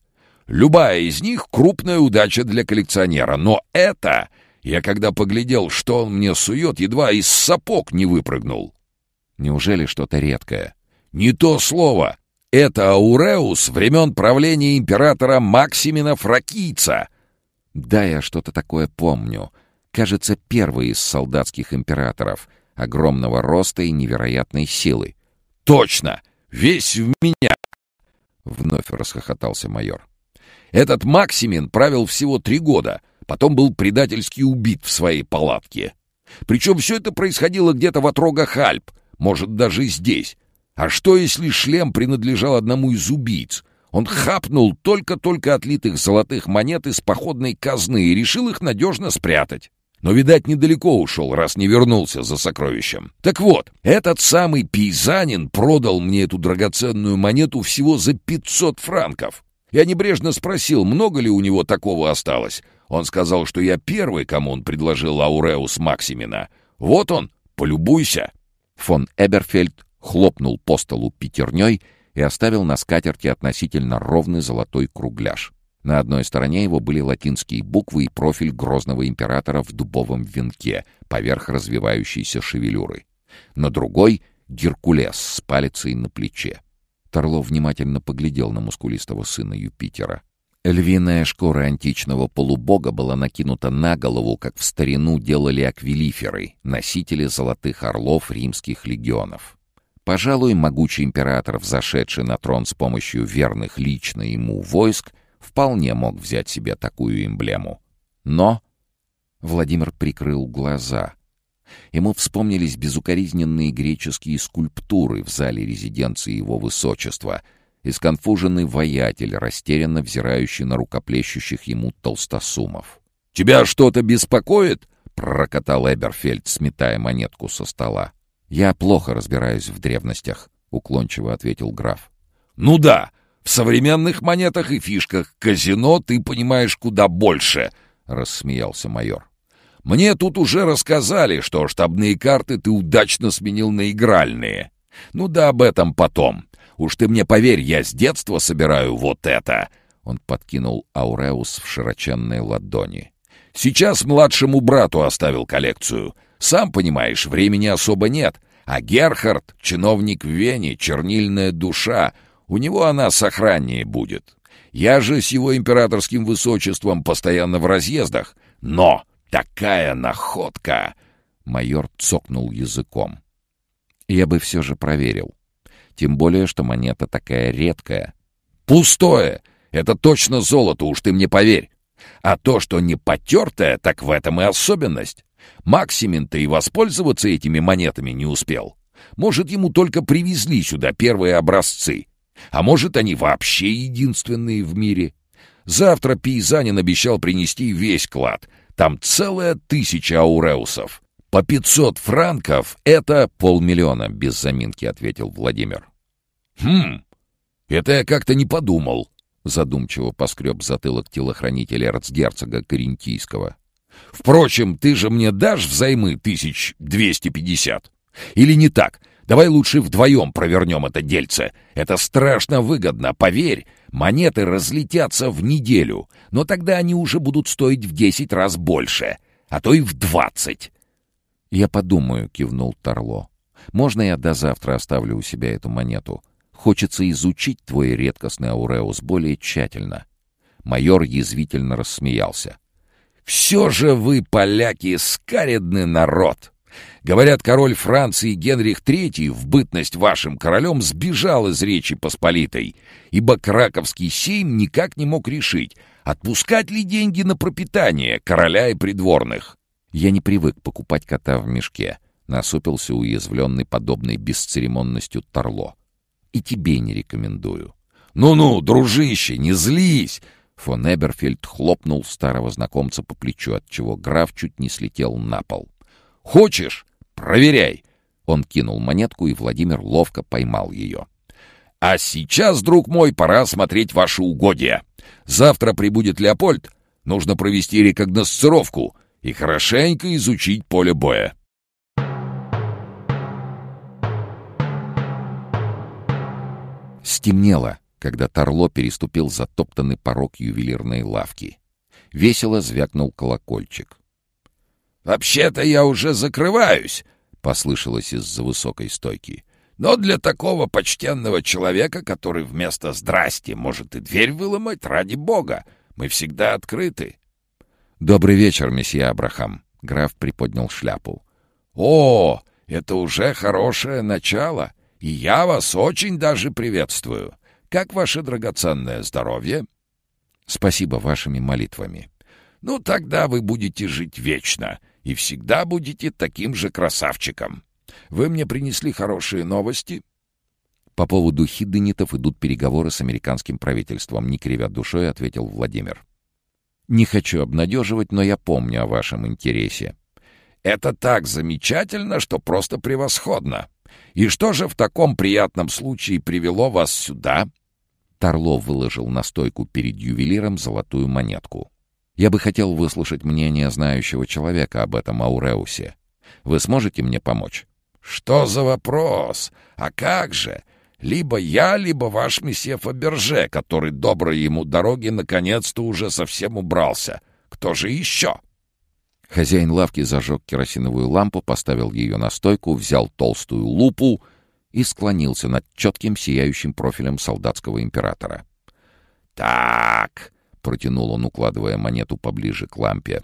Любая из них — крупная удача для коллекционера, но это... Я когда поглядел, что он мне сует, едва из сапог не выпрыгнул». «Неужели что-то редкое?» «Не то слово. Это ауреус времен правления императора Максимина Фракийца». «Да, я что-то такое помню. Кажется, первый из солдатских императоров, огромного роста и невероятной силы». «Точно! Весь в меня!» Вновь расхохотался майор. «Этот Максимин правил всего три года, потом был предательски убит в своей палатке. Причем все это происходило где-то в отрогах Альп, может, даже здесь. А что, если шлем принадлежал одному из убийц? Он хапнул только-только отлитых золотых монет из походной казны и решил их надежно спрятать. Но, видать, недалеко ушел, раз не вернулся за сокровищем. Так вот, этот самый пейзанин продал мне эту драгоценную монету всего за 500 франков. Я небрежно спросил, много ли у него такого осталось. Он сказал, что я первый, кому он предложил Ауреус Максимина. Вот он, полюбуйся. Фон Эберфельд хлопнул по столу пятерней и оставил на скатерти относительно ровный золотой кругляш. На одной стороне его были латинские буквы и профиль грозного императора в дубовом венке поверх развивающейся шевелюры. На другой — Геркулес с палицей на плече. Торлов внимательно поглядел на мускулистого сына Юпитера. Львиная шкура античного полубога была накинута на голову, как в старину делали аквилиферы, носители золотых орлов римских легионов. Пожалуй, могучий император, взошедший на трон с помощью верных лично ему войск, вполне мог взять себе такую эмблему. Но Владимир прикрыл глаза. Ему вспомнились безукоризненные греческие скульптуры в зале резиденции его высочества и сконфуженный воятель, растерянно взирающий на рукоплещущих ему толстосумов. «Тебя что-то беспокоит?» — пророкотал Эберфельд, сметая монетку со стола. «Я плохо разбираюсь в древностях», — уклончиво ответил граф. «Ну да, в современных монетах и фишках казино ты понимаешь куда больше», — рассмеялся майор. «Мне тут уже рассказали, что штабные карты ты удачно сменил на игральные. Ну да об этом потом. Уж ты мне поверь, я с детства собираю вот это». Он подкинул Ауреус в широченные ладони. «Сейчас младшему брату оставил коллекцию». Сам понимаешь, времени особо нет. А Герхард — чиновник в Вене, чернильная душа. У него она сохраннее будет. Я же с его императорским высочеством постоянно в разъездах. Но такая находка!» Майор цокнул языком. «Я бы все же проверил. Тем более, что монета такая редкая». «Пустое! Это точно золото, уж ты мне поверь. А то, что не потертое, так в этом и особенность. Максимин-то и воспользоваться этими монетами не успел. Может, ему только привезли сюда первые образцы. А может, они вообще единственные в мире. Завтра пейзанин обещал принести весь клад. Там целая тысяча ауреусов. По пятьсот франков — это полмиллиона, без заминки ответил Владимир. Хм, это я как-то не подумал. Задумчиво поскреб затылок телохранителя эрцгерцога Карентийского. Впрочем, ты же мне дашь взаймы тысяч двести пятьдесят? Или не так? Давай лучше вдвоем провернем это дельце. Это страшно выгодно, поверь. Монеты разлетятся в неделю, но тогда они уже будут стоить в десять раз больше, а то и в двадцать. «Я подумаю», — кивнул Торло. «Можно я до завтра оставлю у себя эту монету? Хочется изучить твой редкостный ауреус более тщательно». Майор язвительно рассмеялся. Все же вы, поляки, скаредный народ. Говорят, король Франции Генрих III в бытность вашим королем сбежал из Речи Посполитой, ибо Краковский сейм никак не мог решить, отпускать ли деньги на пропитание короля и придворных. Я не привык покупать кота в мешке, насупился уязвленный подобной бесцеремонностью Торло. И тебе не рекомендую. «Ну-ну, дружище, не злись!» Фон Эберфельд хлопнул старого знакомца по плечу, отчего граф чуть не слетел на пол. «Хочешь? Проверяй!» Он кинул монетку, и Владимир ловко поймал ее. «А сейчас, друг мой, пора смотреть ваши угодья. Завтра прибудет Леопольд. Нужно провести рекогносцировку и хорошенько изучить поле боя». Стемнело, когда Торло переступил затоптанный порог ювелирной лавки. Весело звякнул колокольчик. «Вообще-то я уже закрываюсь», — послышалось из-за высокой стойки. «Но для такого почтенного человека, который вместо «здрасте» может и дверь выломать, ради бога, мы всегда открыты». «Добрый вечер, месье Абрахам», — граф приподнял шляпу. «О, это уже хорошее начало, и я вас очень даже приветствую. Как ваше драгоценное здоровье?» «Спасибо вашими молитвами». «Ну, тогда вы будете жить вечно и всегда будете таким же красавчиком. Вы мне принесли хорошие новости?» «По поводу хиденитов идут переговоры с американским правительством», — не кривя душой ответил Владимир. «Не хочу обнадеживать, но я помню о вашем интересе». «Это так замечательно, что просто превосходно. И что же в таком приятном случае привело вас сюда?» Тарлов выложил на стойку перед ювелиром золотую монетку. Я бы хотел выслушать мнение знающего человека об этом Ауреусе. Вы сможете мне помочь?» «Что за вопрос? А как же? Либо я, либо ваш месье Фаберже, который доброй ему дороги наконец-то уже совсем убрался. Кто же еще?» Хозяин лавки зажег керосиновую лампу, поставил ее на стойку, взял толстую лупу и склонился над четким сияющим профилем солдатского императора. «Так», — протянул он, укладывая монету поближе к лампе.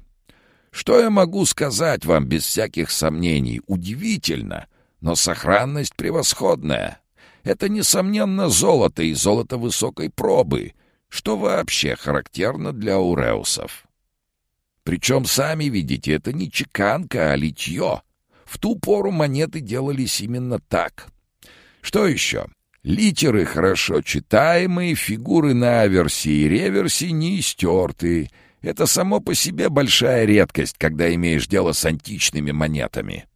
«Что я могу сказать вам без всяких сомнений? Удивительно, но сохранность превосходная. Это, несомненно, золото и золото высокой пробы, что вообще характерно для уреусов. Причем, сами видите, это не чеканка, а литье. В ту пору монеты делались именно так. Что еще? Литеры хорошо читаемые, фигуры на аверсе и реверсе не истертые. Это само по себе большая редкость, когда имеешь дело с античными монетами.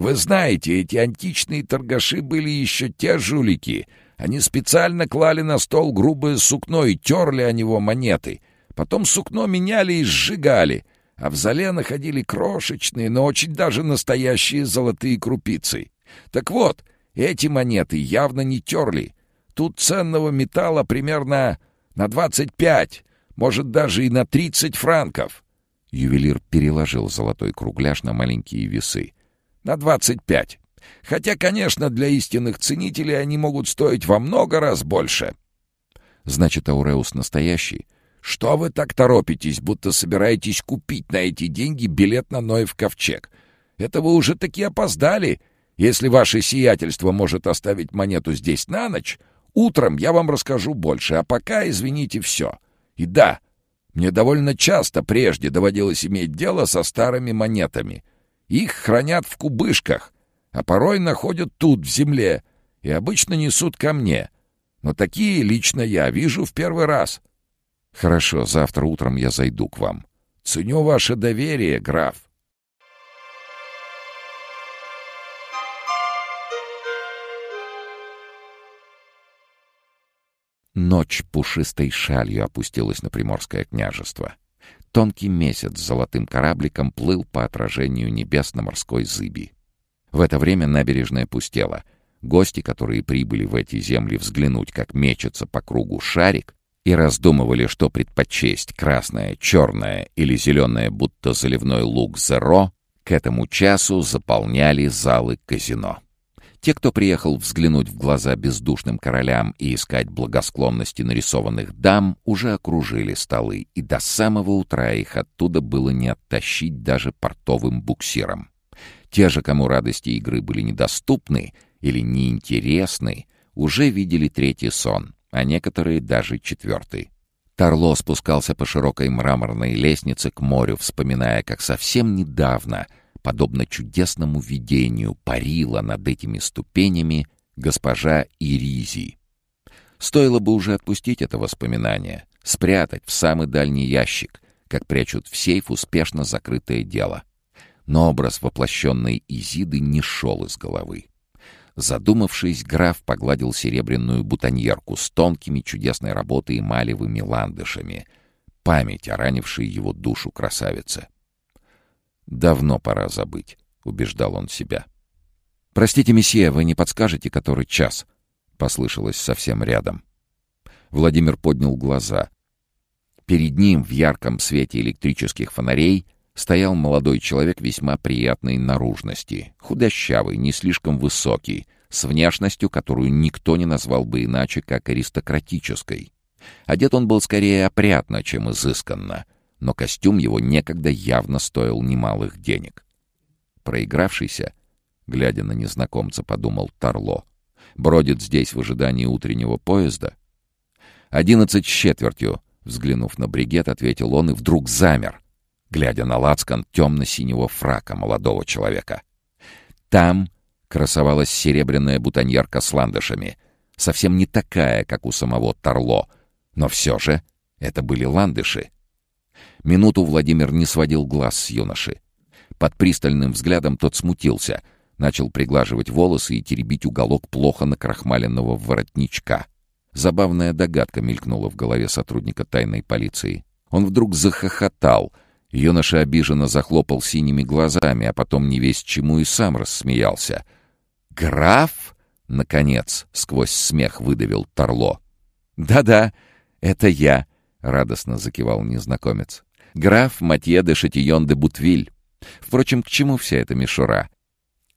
Вы знаете, эти античные торгаши были еще те жулики. Они специально клали на стол грубое сукно и терли о него монеты. Потом сукно меняли и сжигали, а в зале находили крошечные, но очень даже настоящие золотые крупицы. Так вот, — эти монеты явно не терли. Тут ценного металла примерно на 25, может, даже и на 30 франков. Ювелир переложил золотой кругляш на маленькие весы. На 25. Хотя, конечно, для истинных ценителей они могут стоить во много раз больше. Значит, Ауреус настоящий? Что вы так торопитесь, будто собираетесь купить на эти деньги билет на Ноев ковчег? Это вы уже таки опоздали — если ваше сиятельство может оставить монету здесь на ночь, утром я вам расскажу больше, а пока, извините, все. И да, мне довольно часто прежде доводилось иметь дело со старыми монетами. Их хранят в кубышках, а порой находят тут, в земле, и обычно несут ко мне. Но такие лично я вижу в первый раз. Хорошо, завтра утром я зайду к вам. Ценю ваше доверие, граф. Ночь пушистой шалью опустилась на Приморское княжество. Тонкий месяц с золотым корабликом плыл по отражению небесно-морской зыби. В это время набережная пустела. Гости, которые прибыли в эти земли взглянуть, как мечется по кругу шарик, и раздумывали, что предпочесть, красное, черное или зеленое, будто заливной лук зеро, к этому часу заполняли залы казино. Те, кто приехал взглянуть в глаза бездушным королям и искать благосклонности нарисованных дам, уже окружили столы, и до самого утра их оттуда было не оттащить даже портовым буксиром. Те же, кому радости игры были недоступны или неинтересны, уже видели третий сон, а некоторые даже четвертый. Тарло спускался по широкой мраморной лестнице к морю, вспоминая, как совсем недавно, подобно чудесному видению, парила над этими ступенями госпожа Иризи. Стоило бы уже отпустить это воспоминание, спрятать в самый дальний ящик, как прячут в сейф успешно закрытое дело. Но образ воплощенной Изиды не шел из головы. Задумавшись, граф погладил серебряную бутоньерку с тонкими чудесной работы эмалевыми ландышами. Память о ранившей его душу красавице. «Давно пора забыть», — убеждал он себя. «Простите, месье, вы не подскажете, который час?» — послышалось совсем рядом. Владимир поднял глаза. Перед ним в ярком свете электрических фонарей стоял молодой человек весьма приятной наружности, худощавый, не слишком высокий, с внешностью, которую никто не назвал бы иначе, как аристократической. Одет он был скорее опрятно, чем изысканно, но костюм его некогда явно стоил немалых денег. Проигравшийся, глядя на незнакомца, подумал Тарло, бродит здесь в ожидании утреннего поезда. «Одиннадцать с четвертью», — взглянув на бригет, ответил он и вдруг замер — глядя на лацкан темно-синего фрака молодого человека. Там красовалась серебряная бутоньерка с ландышами, совсем не такая, как у самого Тарло, но все же это были ландыши. Минуту Владимир не сводил глаз с юноши. Под пристальным взглядом тот смутился, начал приглаживать волосы и теребить уголок плохо накрахмаленного воротничка. Забавная догадка мелькнула в голове сотрудника тайной полиции. Он вдруг захохотал — Юноша обиженно захлопал синими глазами, а потом не весь чему и сам рассмеялся. «Граф?» — наконец, сквозь смех выдавил Торло. «Да-да, это я», — радостно закивал незнакомец. «Граф Матье де Шатион де Бутвиль. Впрочем, к чему вся эта мишура?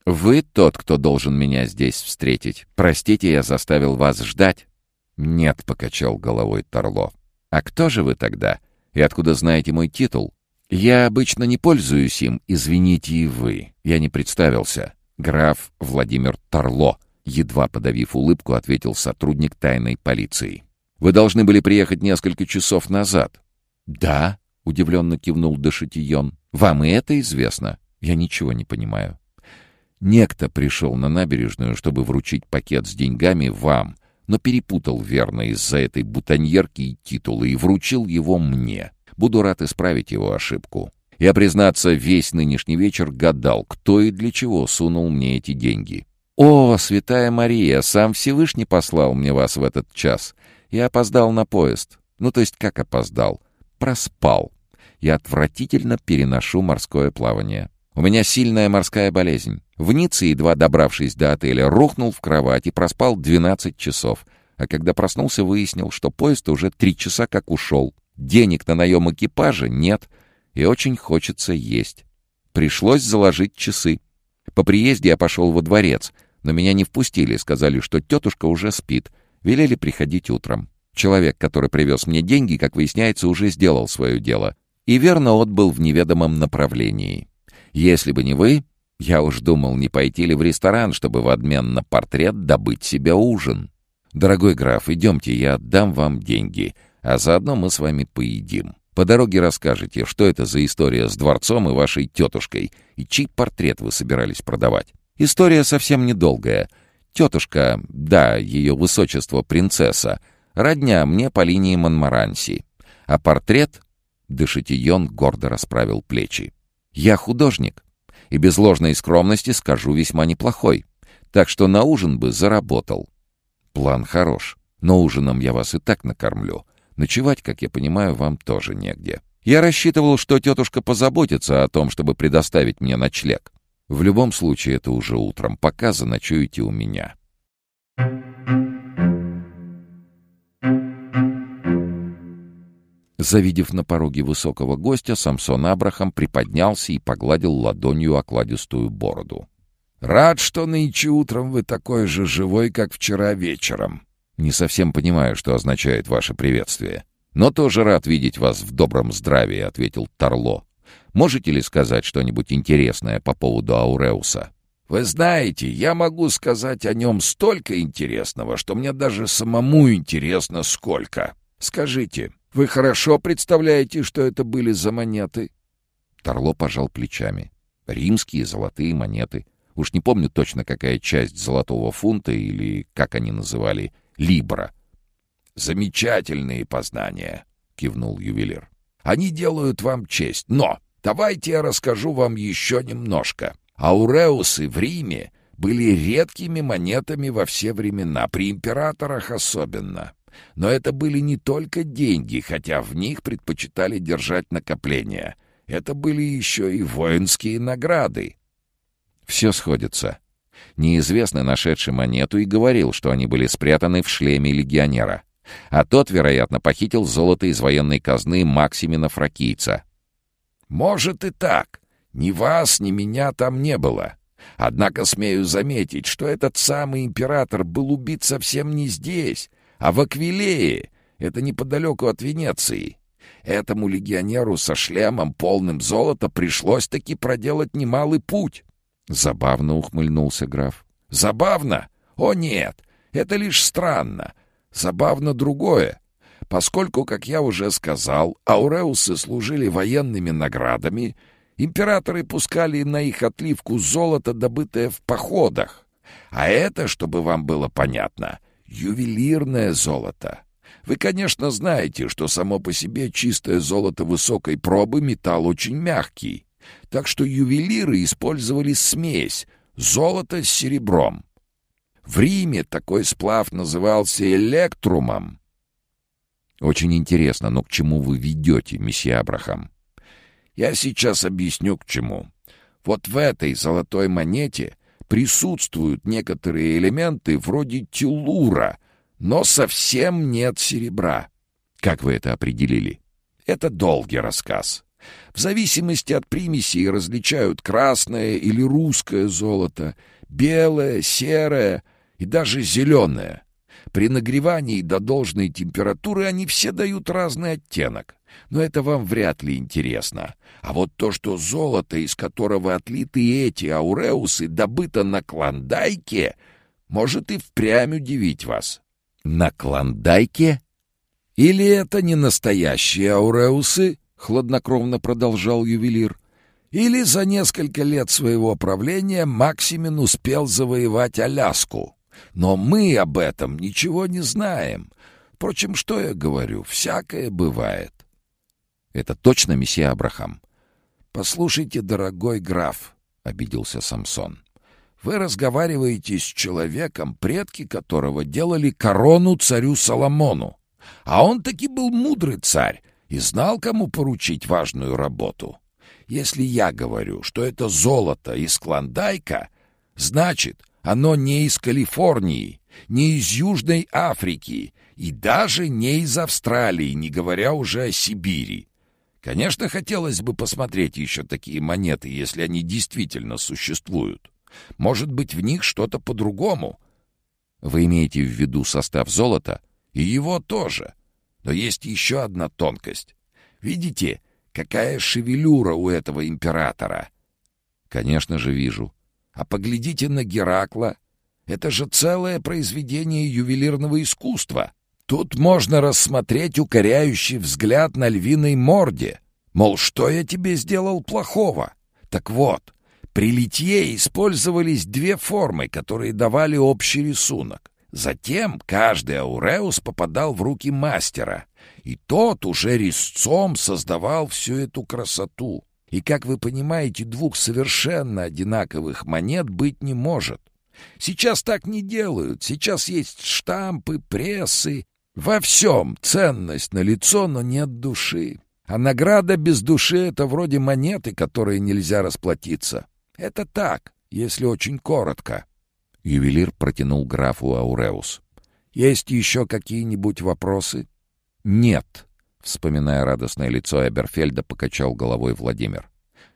Вы тот, кто должен меня здесь встретить. Простите, я заставил вас ждать». «Нет», — покачал головой Торло. «А кто же вы тогда? И откуда знаете мой титул?» «Я обычно не пользуюсь им, извините и вы. Я не представился. Граф Владимир Торло», — едва подавив улыбку, ответил сотрудник тайной полиции. «Вы должны были приехать несколько часов назад». «Да», — удивленно кивнул Дашатион. «Вам и это известно? Я ничего не понимаю». Некто пришел на набережную, чтобы вручить пакет с деньгами вам, но перепутал верно из-за этой бутоньерки и титула и вручил его мне. Буду рад исправить его ошибку. Я, признаться, весь нынешний вечер гадал, кто и для чего сунул мне эти деньги. «О, святая Мария, сам Всевышний послал мне вас в этот час. Я опоздал на поезд. Ну, то есть как опоздал? Проспал. Я отвратительно переношу морское плавание. У меня сильная морская болезнь. В Ницце, едва добравшись до отеля, рухнул в кровать и проспал 12 часов. А когда проснулся, выяснил, что поезд уже три часа как ушел. Денег на наем экипажа нет, и очень хочется есть. Пришлось заложить часы. По приезде я пошел во дворец, но меня не впустили, сказали, что тетушка уже спит. Велели приходить утром. Человек, который привез мне деньги, как выясняется, уже сделал свое дело. И верно отбыл в неведомом направлении. Если бы не вы, я уж думал, не пойти ли в ресторан, чтобы в обмен на портрет добыть себе ужин. Дорогой граф, идемте, я отдам вам деньги — а заодно мы с вами поедим. По дороге расскажете, что это за история с дворцом и вашей тетушкой, и чей портрет вы собирались продавать. История совсем недолгая. Тетушка, да, ее высочество принцесса, родня мне по линии Монмаранси. А портрет... Дешетион гордо расправил плечи. Я художник, и без ложной скромности скажу весьма неплохой. Так что на ужин бы заработал. План хорош, но ужином я вас и так накормлю. Ночевать, как я понимаю, вам тоже негде. Я рассчитывал, что тетушка позаботится о том, чтобы предоставить мне ночлег. В любом случае, это уже утром. Пока заночуете у меня. Завидев на пороге высокого гостя, Самсон Абрахам приподнялся и погладил ладонью окладистую бороду. «Рад, что нынче утром вы такой же живой, как вчера вечером», не совсем понимаю, что означает ваше приветствие. Но тоже рад видеть вас в добром здравии, ответил Тарло. Можете ли сказать что-нибудь интересное по поводу Ауреуса?» «Вы знаете, я могу сказать о нем столько интересного, что мне даже самому интересно сколько. Скажите, вы хорошо представляете, что это были за монеты?» Торло пожал плечами. «Римские золотые монеты. Уж не помню точно, какая часть золотого фунта или, как они называли, либра». «Замечательные познания», — кивнул ювелир. «Они делают вам честь, но давайте я расскажу вам еще немножко. Ауреусы в Риме были редкими монетами во все времена, при императорах особенно. Но это были не только деньги, хотя в них предпочитали держать накопления. Это были еще и воинские награды. Все сходится. Неизвестный, нашедший монету, и говорил, что они были спрятаны в шлеме легионера. А тот, вероятно, похитил золото из военной казны Максимина Фракийца. «Может и так. Ни вас, ни меня там не было. Однако смею заметить, что этот самый император был убит совсем не здесь, а в Аквилее, это неподалеку от Венеции. Этому легионеру со шлемом, полным золота, пришлось таки проделать немалый путь. Забавно ухмыльнулся граф. Забавно? О нет, это лишь странно. Забавно другое. Поскольку, как я уже сказал, ауреусы служили военными наградами, императоры пускали на их отливку золото, добытое в походах. А это, чтобы вам было понятно, ювелирное золото. Вы, конечно, знаете, что само по себе чистое золото высокой пробы металл очень мягкий. Так что ювелиры использовали смесь золота с серебром. В Риме такой сплав назывался электрумом. Очень интересно, но к чему вы ведете, месье Абрахам? Я сейчас объясню, к чему. Вот в этой золотой монете присутствуют некоторые элементы вроде телура, но совсем нет серебра. Как вы это определили? Это долгий рассказ. В зависимости от примесей различают красное или русское золото, белое, серое и даже зеленое. При нагревании до должной температуры они все дают разный оттенок. Но это вам вряд ли интересно. А вот то, что золото, из которого отлиты эти ауреусы, добыто на Клондайке, может и впрямь удивить вас. На Клондайке? Или это не настоящие ауреусы, хладнокровно продолжал ювелир, или за несколько лет своего правления Максимин успел завоевать Аляску. Но мы об этом ничего не знаем. Впрочем, что я говорю, всякое бывает. Это точно месье Абрахам? Послушайте, дорогой граф, — обиделся Самсон. Вы разговариваете с человеком, предки которого делали корону царю Соломону. А он таки был мудрый царь и знал, кому поручить важную работу. Если я говорю, что это золото из Клондайка, значит, оно не из Калифорнии, не из Южной Африки и даже не из Австралии, не говоря уже о Сибири. Конечно, хотелось бы посмотреть еще такие монеты, если они действительно существуют. Может быть, в них что-то по-другому. Вы имеете в виду состав золота? И его тоже. Но есть еще одна тонкость. Видите, какая шевелюра у этого императора? Конечно же, вижу. А поглядите на Геракла. Это же целое произведение ювелирного искусства. Тут можно рассмотреть укоряющий взгляд на львиной морде. Мол, что я тебе сделал плохого? Так вот, при литье использовались две формы, которые давали общий рисунок. Затем каждый ауреус попадал в руки мастера, и тот уже резцом создавал всю эту красоту. И, как вы понимаете, двух совершенно одинаковых монет быть не может. Сейчас так не делают. Сейчас есть штампы, прессы. Во всем ценность на лицо, но нет души. А награда без души — это вроде монеты, которой нельзя расплатиться. Это так, если очень коротко. Ювелир протянул графу Ауреус. «Есть еще какие-нибудь вопросы?» «Нет», Вспоминая радостное лицо Эберфельда, покачал головой Владимир.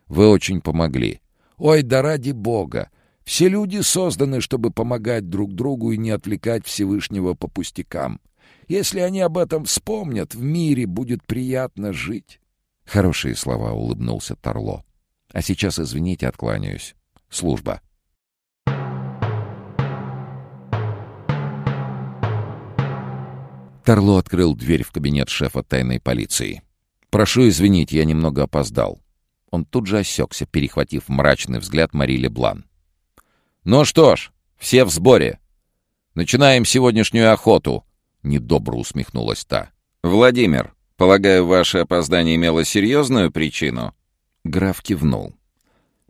«Вы очень помогли». «Ой, да ради бога! Все люди созданы, чтобы помогать друг другу и не отвлекать Всевышнего по пустякам. Если они об этом вспомнят, в мире будет приятно жить». Хорошие слова, улыбнулся Торло. А сейчас, извините, откланяюсь. Служба. Торло открыл дверь в кабинет шефа тайной полиции. «Прошу извинить, я немного опоздал». Он тут же осекся, перехватив мрачный взгляд Мари Леблан. «Ну что ж, все в сборе. Начинаем сегодняшнюю охоту», — недобро усмехнулась та. «Владимир, полагаю, ваше опоздание имело серьезную причину?» Граф кивнул.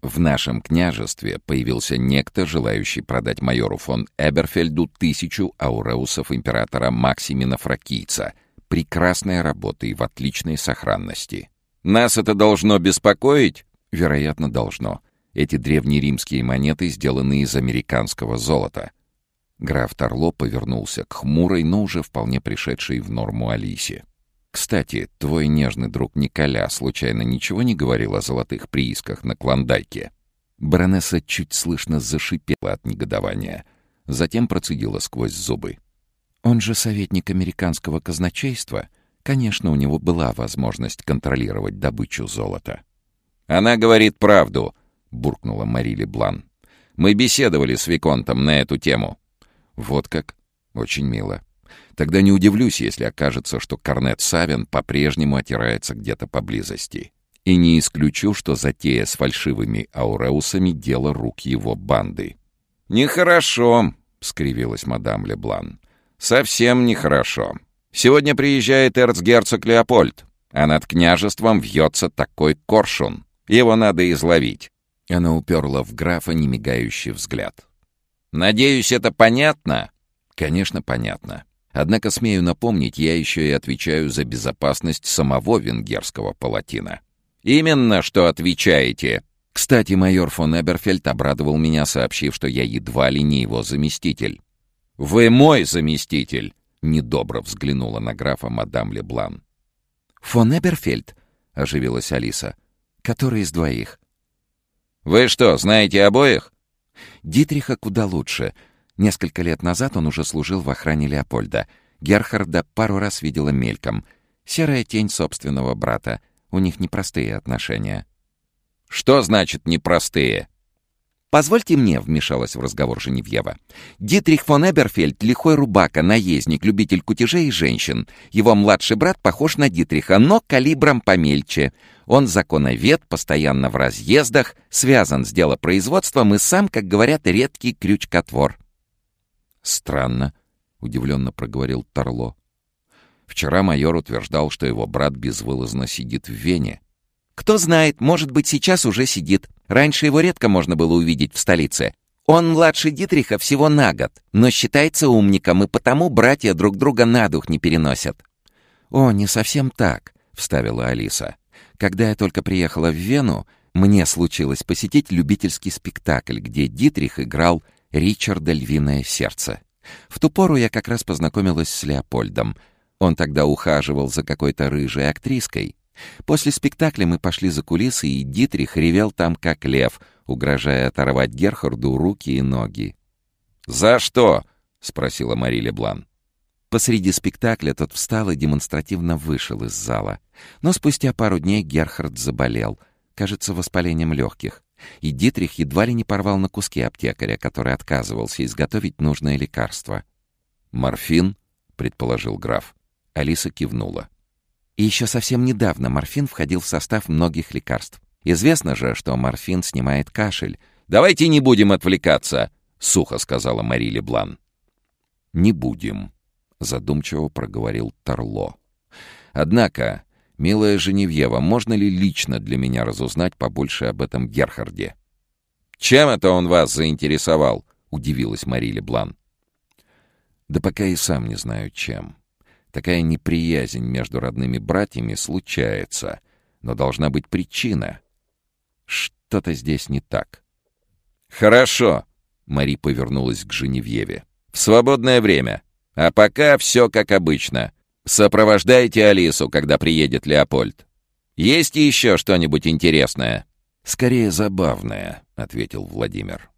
В нашем княжестве появился некто, желающий продать майору фон Эберфельду тысячу ауреусов императора Максимина Фракийца. Прекрасная работа и в отличной сохранности. «Нас это должно беспокоить?» «Вероятно, должно. Эти древнеримские монеты сделаны из американского золота». Граф Торло повернулся к хмурой, но уже вполне пришедшей в норму Алисе. «Кстати, твой нежный друг Николя случайно ничего не говорил о золотых приисках на Клондайке?» Баронесса чуть слышно зашипела от негодования. Затем процедила сквозь зубы. «Он же советник американского казначейства. Конечно, у него была возможность контролировать добычу золота». «Она говорит правду», — буркнула Марили Блан. «Мы беседовали с Виконтом на эту тему». «Вот как? Очень мило. Тогда не удивлюсь, если окажется, что Корнет Савин по-прежнему отирается где-то поблизости. И не исключу, что затея с фальшивыми ауреусами — дело рук его банды. «Нехорошо», — скривилась мадам Леблан. «Совсем нехорошо. Сегодня приезжает эрцгерцог Леопольд, а над княжеством вьется такой коршун. Его надо изловить». Она уперла в графа немигающий взгляд. «Надеюсь, это понятно?» «Конечно, понятно. Однако, смею напомнить, я еще и отвечаю за безопасность самого венгерского палатина. «Именно что отвечаете!» Кстати, майор фон Эберфельд обрадовал меня, сообщив, что я едва ли не его заместитель. «Вы мой заместитель!» — недобро взглянула на графа мадам Леблан. «Фон Эберфельд?» — оживилась Алиса. «Который из двоих?» «Вы что, знаете обоих?» «Дитриха куда лучше. Несколько лет назад он уже служил в охране Леопольда. Герхарда пару раз видела мельком. Серая тень собственного брата. У них непростые отношения. «Что значит непростые?» «Позвольте мне», — вмешалась в разговор Женевьева. «Дитрих фон Эберфельд — лихой рубака, наездник, любитель кутежей и женщин. Его младший брат похож на Дитриха, но калибром помельче. Он законовед, постоянно в разъездах, связан с делопроизводством и сам, как говорят, редкий крючкотвор. «Странно», — удивленно проговорил Торло. «Вчера майор утверждал, что его брат безвылазно сидит в Вене». «Кто знает, может быть, сейчас уже сидит. Раньше его редко можно было увидеть в столице. Он младше Дитриха всего на год, но считается умником, и потому братья друг друга на дух не переносят». «О, не совсем так», — вставила Алиса. «Когда я только приехала в Вену, мне случилось посетить любительский спектакль, где Дитрих играл Ричарда «Львиное сердце». В ту пору я как раз познакомилась с Леопольдом. Он тогда ухаживал за какой-то рыжей актриской. После спектакля мы пошли за кулисы, и Дитрих ревел там как лев, угрожая оторвать Герхарду руки и ноги. «За что?» — спросила Мари Леблан. Посреди спектакля тот встал и демонстративно вышел из зала. Но спустя пару дней Герхард заболел, кажется, воспалением легких и Дитрих едва ли не порвал на куски аптекаря, который отказывался изготовить нужное лекарство. «Морфин?» — предположил граф. Алиса кивнула. И еще совсем недавно морфин входил в состав многих лекарств. Известно же, что морфин снимает кашель. «Давайте не будем отвлекаться», — сухо сказала Мари Леблан. «Не будем», — задумчиво проговорил Торло. «Однако «Милая Женевьева, можно ли лично для меня разузнать побольше об этом Герхарде?» «Чем это он вас заинтересовал?» — удивилась Мария Блан. «Да пока и сам не знаю, чем. Такая неприязнь между родными братьями случается, но должна быть причина. Что-то здесь не так». «Хорошо», — Мари повернулась к Женевьеве. «В свободное время. А пока все как обычно. Сопровождайте Алису, когда приедет Леопольд. Есть еще что-нибудь интересное?» «Скорее забавное», — ответил Владимир.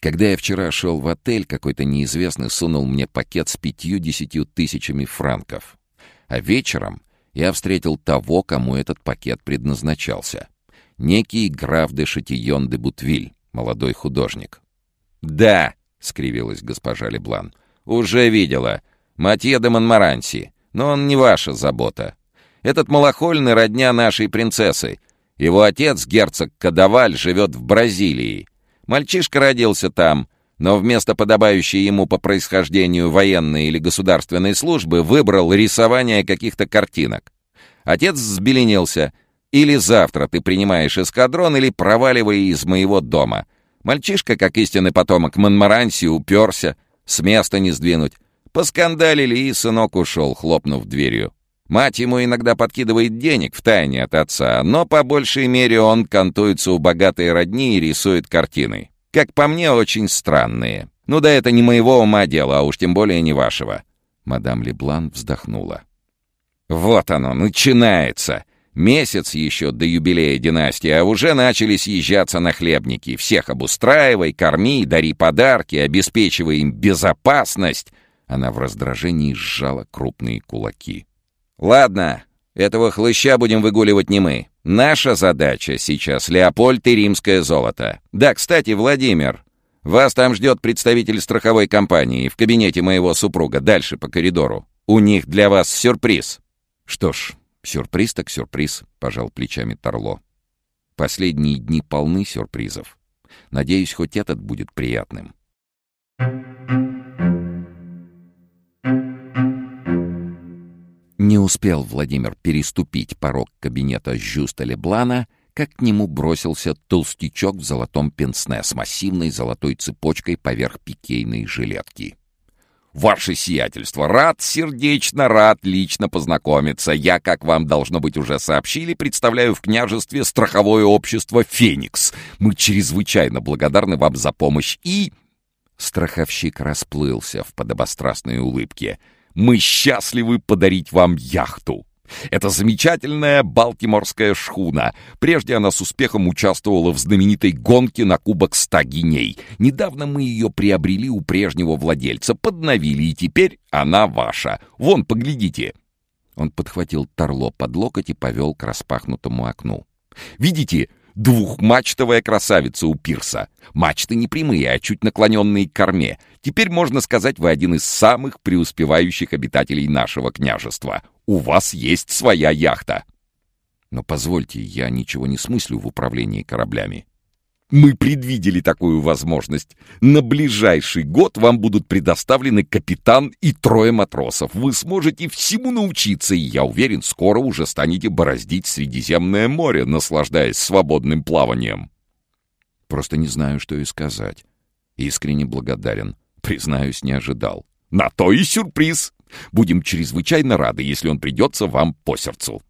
«Когда я вчера шел в отель, какой-то неизвестный сунул мне пакет с пятью-десятью тысячами франков. А вечером я встретил того, кому этот пакет предназначался. Некий граф де Шатион де Бутвиль, молодой художник. «Да», — скривилась госпожа Леблан, — «уже видела. Матье де Монмаранси. Но он не ваша забота. Этот малохольный родня нашей принцессы. Его отец, герцог Кадаваль, живет в Бразилии. Мальчишка родился там, но вместо подобающей ему по происхождению военной или государственной службы выбрал рисование каких-то картинок. Отец взбеленился. Или завтра ты принимаешь эскадрон, или проваливай из моего дома. Мальчишка, как истинный потомок Монмаранси, уперся, с места не сдвинуть. Поскандалили, и сынок ушел, хлопнув дверью. Мать ему иногда подкидывает денег в тайне от отца, но по большей мере он кантуется у богатой родни и рисует картины. Как по мне, очень странные. Ну да это не моего ума дело, а уж тем более не вашего. Мадам Леблан вздохнула. Вот оно, начинается. Месяц еще до юбилея династии, а уже начали съезжаться на хлебники. Всех обустраивай, корми, дари подарки, обеспечивай им безопасность. Она в раздражении сжала крупные кулаки. «Ладно, этого хлыща будем выгуливать не мы. Наша задача сейчас — Леопольд и римское золото. Да, кстати, Владимир, вас там ждет представитель страховой компании в кабинете моего супруга, дальше по коридору. У них для вас сюрприз». «Что ж, сюрприз так сюрприз», — пожал плечами Торло. «Последние дни полны сюрпризов. Надеюсь, хоть этот будет приятным». Не успел Владимир переступить порог кабинета Жюста Леблана, как к нему бросился толстячок в золотом пенсне с массивной золотой цепочкой поверх пикейной жилетки. «Ваше сиятельство, рад, сердечно рад лично познакомиться. Я, как вам, должно быть, уже сообщили, представляю в княжестве страховое общество «Феникс». Мы чрезвычайно благодарны вам за помощь и...» Страховщик расплылся в подобострастной улыбке — мы счастливы подарить вам яхту. Это замечательная балтиморская шхуна. Прежде она с успехом участвовала в знаменитой гонке на Кубок ста гиней. Недавно мы ее приобрели у прежнего владельца, подновили, и теперь она ваша. Вон, поглядите». Он подхватил Торло под локоть и повел к распахнутому окну. «Видите, Двухмачтовая красавица у пирса. Мачты не прямые, а чуть наклоненные к корме. Теперь, можно сказать, вы один из самых преуспевающих обитателей нашего княжества. У вас есть своя яхта. Но позвольте, я ничего не смыслю в управлении кораблями. Мы предвидели такую возможность. На ближайший год вам будут предоставлены капитан и трое матросов. Вы сможете всему научиться, и, я уверен, скоро уже станете бороздить Средиземное море, наслаждаясь свободным плаванием. Просто не знаю, что и сказать. Искренне благодарен. Признаюсь, не ожидал. На то и сюрприз. Будем чрезвычайно рады, если он придется вам по сердцу.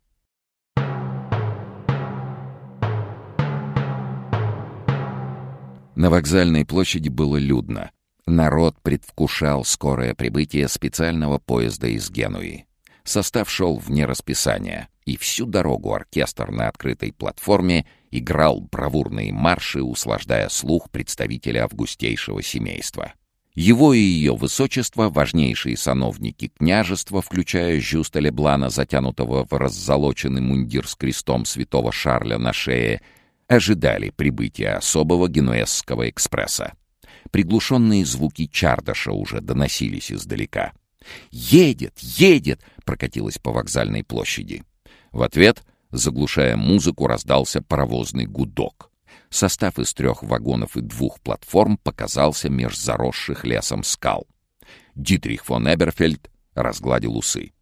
На вокзальной площади было людно. Народ предвкушал скорое прибытие специального поезда из Генуи. Состав шел вне расписания, и всю дорогу оркестр на открытой платформе играл бравурные марши, услаждая слух представителя августейшего семейства. Его и ее высочество, важнейшие сановники княжества, включая Жюста Леблана, затянутого в раззолоченный мундир с крестом святого Шарля на шее, ожидали прибытия особого генуэзского экспресса. Приглушенные звуки чардаша уже доносились издалека. «Едет! Едет!» — прокатилась по вокзальной площади. В ответ, заглушая музыку, раздался паровозный гудок. Состав из трех вагонов и двух платформ показался меж заросших лесом скал. Дитрих фон Эберфельд разгладил усы.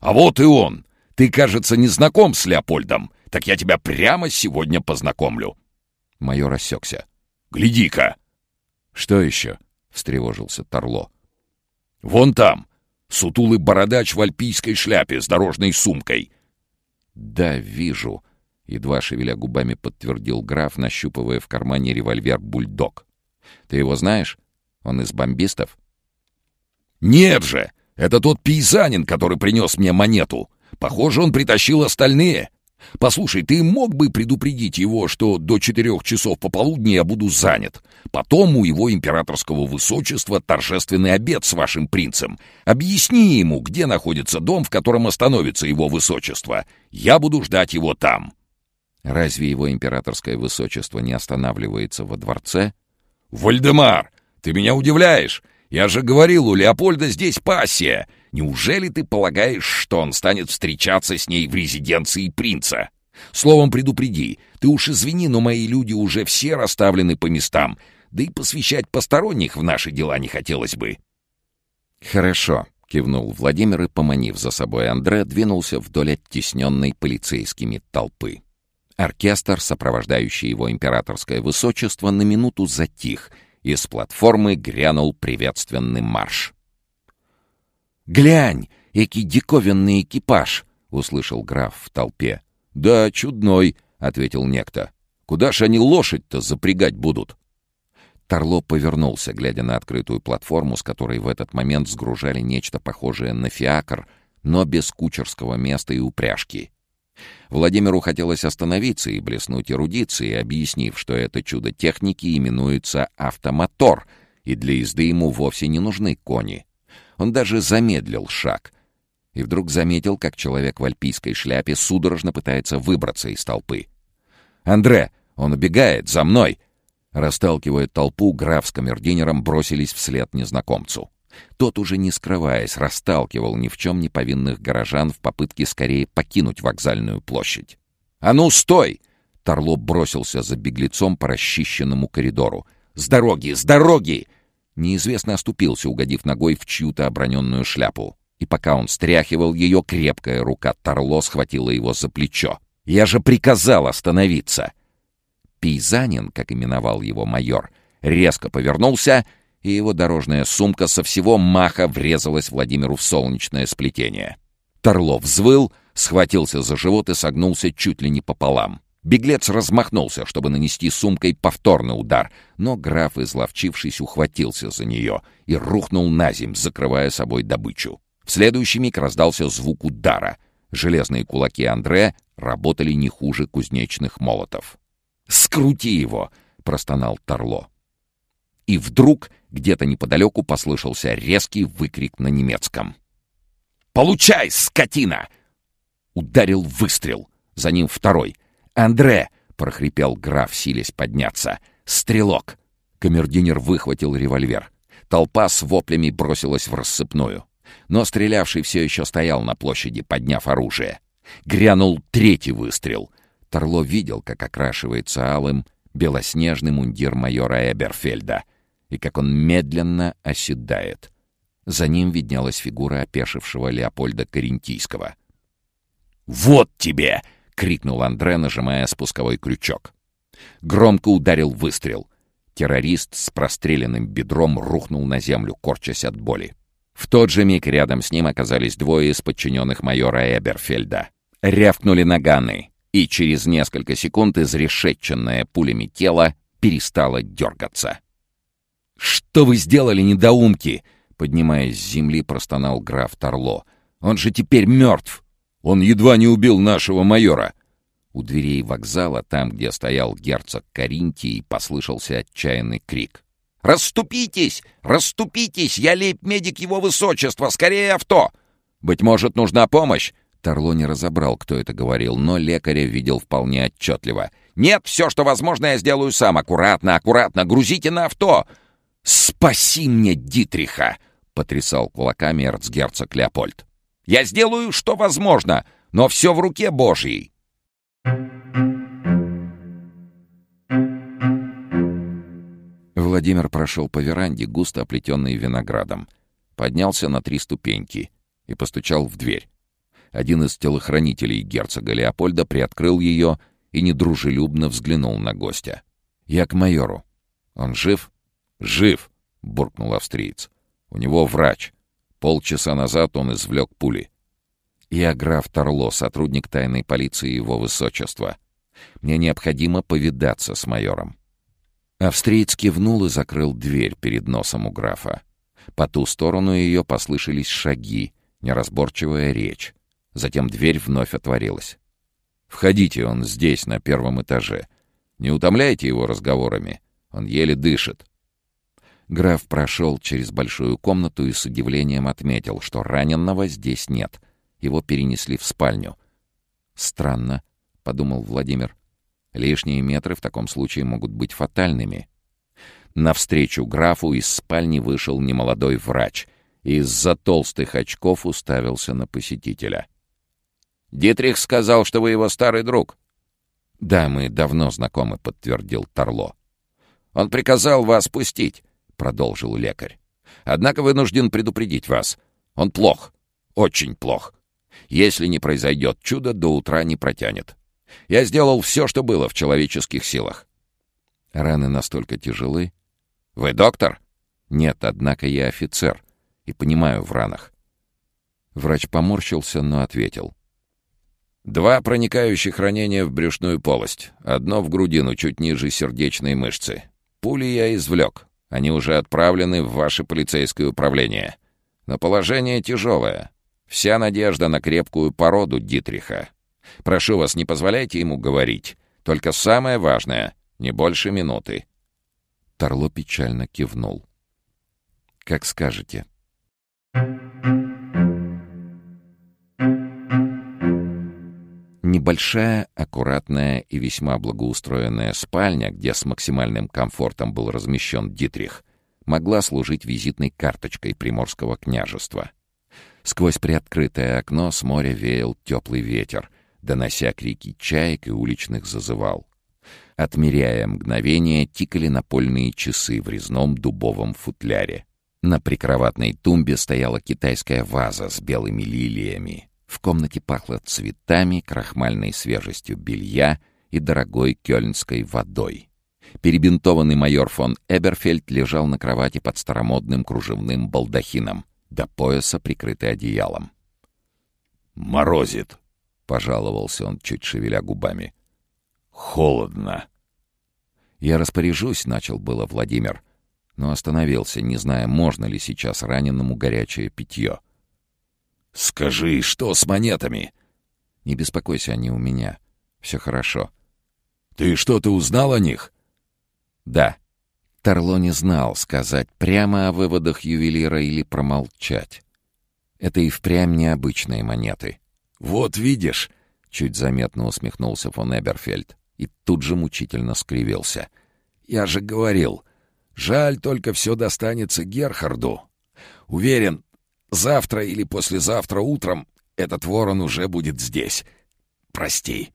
«А вот и он! Ты, кажется, не знаком с Леопольдом. Так я тебя прямо сегодня познакомлю». Майор осекся. «Гляди-ка!» «Что еще?» — встревожился Торло. «Вон там! Сутулый бородач в альпийской шляпе с дорожной сумкой!» «Да, вижу», — едва шевеля губами подтвердил граф, нащупывая в кармане револьвер «Бульдог». «Ты его знаешь? Он из бомбистов?» «Нет же! Это тот пейзанин, который принес мне монету. Похоже, он притащил остальные. Послушай, ты мог бы предупредить его, что до четырех часов пополудни я буду занят. Потом у его императорского высочества торжественный обед с вашим принцем. Объясни ему, где находится дом, в котором остановится его высочество. Я буду ждать его там». «Разве его императорское высочество не останавливается во дворце?» «Вальдемар, ты меня удивляешь. Я же говорил, у Леопольда здесь пассия. Неужели ты полагаешь, что он станет встречаться с ней в резиденции принца? Словом, предупреди. Ты уж извини, но мои люди уже все расставлены по местам. Да и посвящать посторонних в наши дела не хотелось бы». «Хорошо», — кивнул Владимир и, поманив за собой Андре, двинулся вдоль оттесненной полицейскими толпы. Оркестр, сопровождающий его императорское высочество, на минуту затих — и с платформы грянул приветственный марш. «Глянь, экий диковинный экипаж!» — услышал граф в толпе. «Да, чудной», — ответил некто. «Куда ж они лошадь-то запрягать будут?» Тарло повернулся, глядя на открытую платформу, с которой в этот момент сгружали нечто похожее на фиакр, но без кучерского места и упряжки. Владимиру хотелось остановиться и блеснуть эрудицией, объяснив, что это чудо техники именуется автомотор, и для езды ему вовсе не нужны кони. Он даже замедлил шаг. И вдруг заметил, как человек в альпийской шляпе судорожно пытается выбраться из толпы. «Андре! Он убегает! За мной!» Расталкивая толпу, граф с камердинером бросились вслед незнакомцу. Тот, уже не скрываясь, расталкивал ни в чем не повинных горожан в попытке скорее покинуть вокзальную площадь. «А ну, стой!» Торло бросился за беглецом по расчищенному коридору. «С дороги! С дороги!» Неизвестно оступился, угодив ногой в чью-то оброненную шляпу. И пока он стряхивал ее, крепкая рука Торло схватила его за плечо. «Я же приказал остановиться!» Пейзанин, как именовал его майор, резко повернулся — и его дорожная сумка со всего маха врезалась Владимиру в солнечное сплетение. Торлов взвыл, схватился за живот и согнулся чуть ли не пополам. Беглец размахнулся, чтобы нанести сумкой повторный удар, но граф, изловчившись, ухватился за нее и рухнул на земь, закрывая собой добычу. В следующий миг раздался звук удара. Железные кулаки Андре работали не хуже кузнечных молотов. «Скрути его!» — простонал Торло. И вдруг где-то неподалеку послышался резкий выкрик на немецком. «Получай, скотина!» Ударил выстрел. За ним второй. «Андре!» — прохрипел граф, силясь подняться. «Стрелок!» Камердинер выхватил револьвер. Толпа с воплями бросилась в рассыпную. Но стрелявший все еще стоял на площади, подняв оружие. Грянул третий выстрел. Торло видел, как окрашивается алым белоснежный мундир майора Эберфельда и как он медленно оседает. За ним виднелась фигура опешившего Леопольда Карентийского. «Вот тебе!» — крикнул Андре, нажимая спусковой крючок. Громко ударил выстрел. Террорист с простреленным бедром рухнул на землю, корчась от боли. В тот же миг рядом с ним оказались двое из подчиненных майора Эберфельда. Рявкнули наганы, и через несколько секунд изрешетченное пулями тело перестало дергаться. «Что вы сделали, недоумки?» Поднимаясь с земли, простонал граф Торло. «Он же теперь мертв!» «Он едва не убил нашего майора!» У дверей вокзала, там, где стоял герцог Каринтий, послышался отчаянный крик. «Расступитесь! Расступитесь! Я лейб-медик его высочества! Скорее авто!» «Быть может, нужна помощь?» Торло не разобрал, кто это говорил, но лекаря видел вполне отчетливо. «Нет, все, что возможно, я сделаю сам. Аккуратно, аккуратно, грузите на авто!» «Спаси мне Дитриха!» — потрясал кулаками эрцгерцог Леопольд. «Я сделаю, что возможно, но все в руке Божьей!» Владимир прошел по веранде, густо оплетенной виноградом, поднялся на три ступеньки и постучал в дверь. Один из телохранителей герцога Леопольда приоткрыл ее и недружелюбно взглянул на гостя. «Я к майору. Он жив?» «Жив!» — буркнул австриец. «У него врач. Полчаса назад он извлек пули. Я граф Торло, сотрудник тайной полиции его высочества. Мне необходимо повидаться с майором». Австриец кивнул и закрыл дверь перед носом у графа. По ту сторону ее послышались шаги, неразборчивая речь. Затем дверь вновь отворилась. «Входите, он здесь, на первом этаже. Не утомляйте его разговорами. Он еле дышит». Граф прошел через большую комнату и с удивлением отметил, что раненого здесь нет. Его перенесли в спальню. «Странно», — подумал Владимир. «Лишние метры в таком случае могут быть фатальными». Навстречу графу из спальни вышел немолодой врач и из-за толстых очков уставился на посетителя. «Дитрих сказал, что вы его старый друг». «Да, мы давно знакомы», — подтвердил Торло. «Он приказал вас пустить», — продолжил лекарь. «Однако вынужден предупредить вас. Он плох, очень плох. Если не произойдет чудо, до утра не протянет. Я сделал все, что было в человеческих силах». «Раны настолько тяжелы?» «Вы доктор?» «Нет, однако я офицер и понимаю в ранах». Врач поморщился, но ответил. «Два проникающих ранения в брюшную полость. Одно в грудину, чуть ниже сердечной мышцы. Пули я извлек. Они уже отправлены в ваше полицейское управление. Но положение тяжелое. Вся надежда на крепкую породу Дитриха. Прошу вас, не позволяйте ему говорить. Только самое важное — не больше минуты. Тарло печально кивнул. «Как скажете». Небольшая, аккуратная и весьма благоустроенная спальня, где с максимальным комфортом был размещен Дитрих, могла служить визитной карточкой Приморского княжества. Сквозь приоткрытое окно с моря веял теплый ветер, донося крики чаек и уличных зазывал. Отмеряя мгновения, тикали напольные часы в резном дубовом футляре. На прикроватной тумбе стояла китайская ваза с белыми лилиями. В комнате пахло цветами, крахмальной свежестью белья и дорогой кёльнской водой. Перебинтованный майор фон Эберфельд лежал на кровати под старомодным кружевным балдахином, до пояса прикрытый одеялом. «Морозит», — пожаловался он, чуть шевеля губами. «Холодно». «Я распоряжусь», — начал было Владимир, но остановился, не зная, можно ли сейчас раненому горячее питье. «Скажи, что с монетами?» «Не беспокойся, они у меня. Все хорошо». «Ты что-то узнал о них?» «Да». Тарло не знал, сказать прямо о выводах ювелира или промолчать. Это и впрямь необычные монеты. «Вот видишь», — чуть заметно усмехнулся фон Эберфельд и тут же мучительно скривился. «Я же говорил, жаль, только все достанется Герхарду. Уверен, завтра или послезавтра утром этот ворон уже будет здесь. Прости».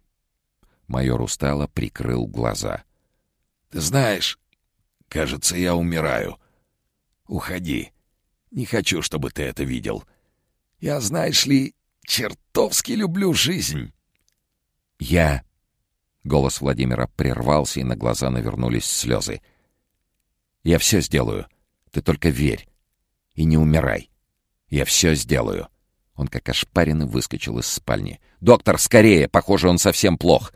Майор устало прикрыл глаза. «Ты знаешь, кажется, я умираю. Уходи. Не хочу, чтобы ты это видел. Я, знаешь ли, чертовски люблю жизнь». «Я Голос Владимира прервался, и на глаза навернулись слезы. «Я все сделаю. Ты только верь. И не умирай. Я все сделаю». Он как ошпаренный выскочил из спальни. «Доктор, скорее! Похоже, он совсем плох!»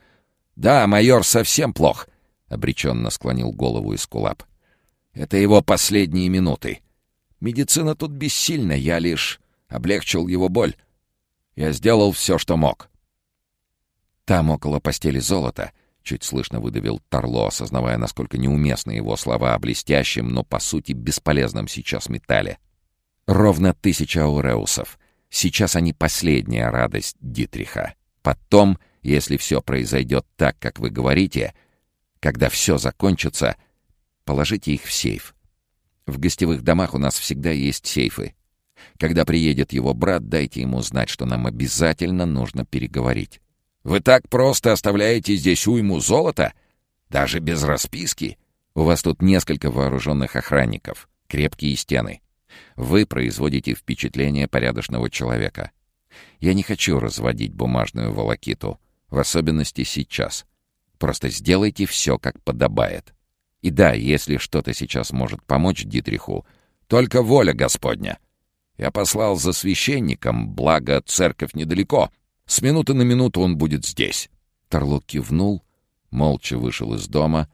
«Да, майор совсем плох!» — обреченно склонил голову Искулап. «Это его последние минуты. Медицина тут бессильна, я лишь облегчил его боль. Я сделал все, что мог. Там, около постели золота, чуть слышно выдавил Тарло, осознавая, насколько неуместны его слова о блестящем, но, по сути, бесполезном сейчас металле. Ровно тысяча ауреусов. Сейчас они последняя радость Дитриха. Потом, если все произойдет так, как вы говорите, когда все закончится, положите их в сейф. В гостевых домах у нас всегда есть сейфы. Когда приедет его брат, дайте ему знать, что нам обязательно нужно переговорить. Вы так просто оставляете здесь уйму золота? Даже без расписки? У вас тут несколько вооруженных охранников, крепкие стены. Вы производите впечатление порядочного человека. Я не хочу разводить бумажную волокиту, в особенности сейчас. Просто сделайте все, как подобает. И да, если что-то сейчас может помочь Дитриху, только воля Господня. Я послал за священником, благо церковь недалеко. С минуты на минуту он будет здесь». Торлок кивнул, молча вышел из дома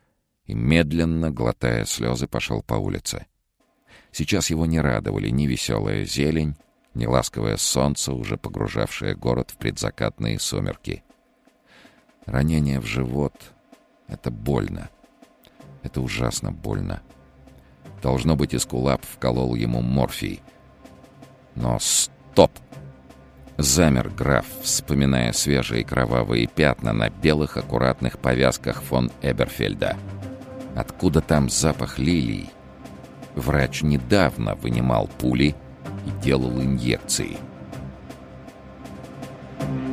и, медленно, глотая слезы, пошел по улице. Сейчас его не радовали ни веселая зелень, ни ласковое солнце, уже погружавшее город в предзакатные сумерки. Ранение в живот — это больно. Это ужасно больно. Должно быть, Эскулап вколол ему морфий. Но стоп! Замер граф, вспоминая свежие кровавые пятна на белых аккуратных повязках фон Эберфельда. Откуда там запах лилий? Врач недавно вынимал пули и делал инъекции. Thank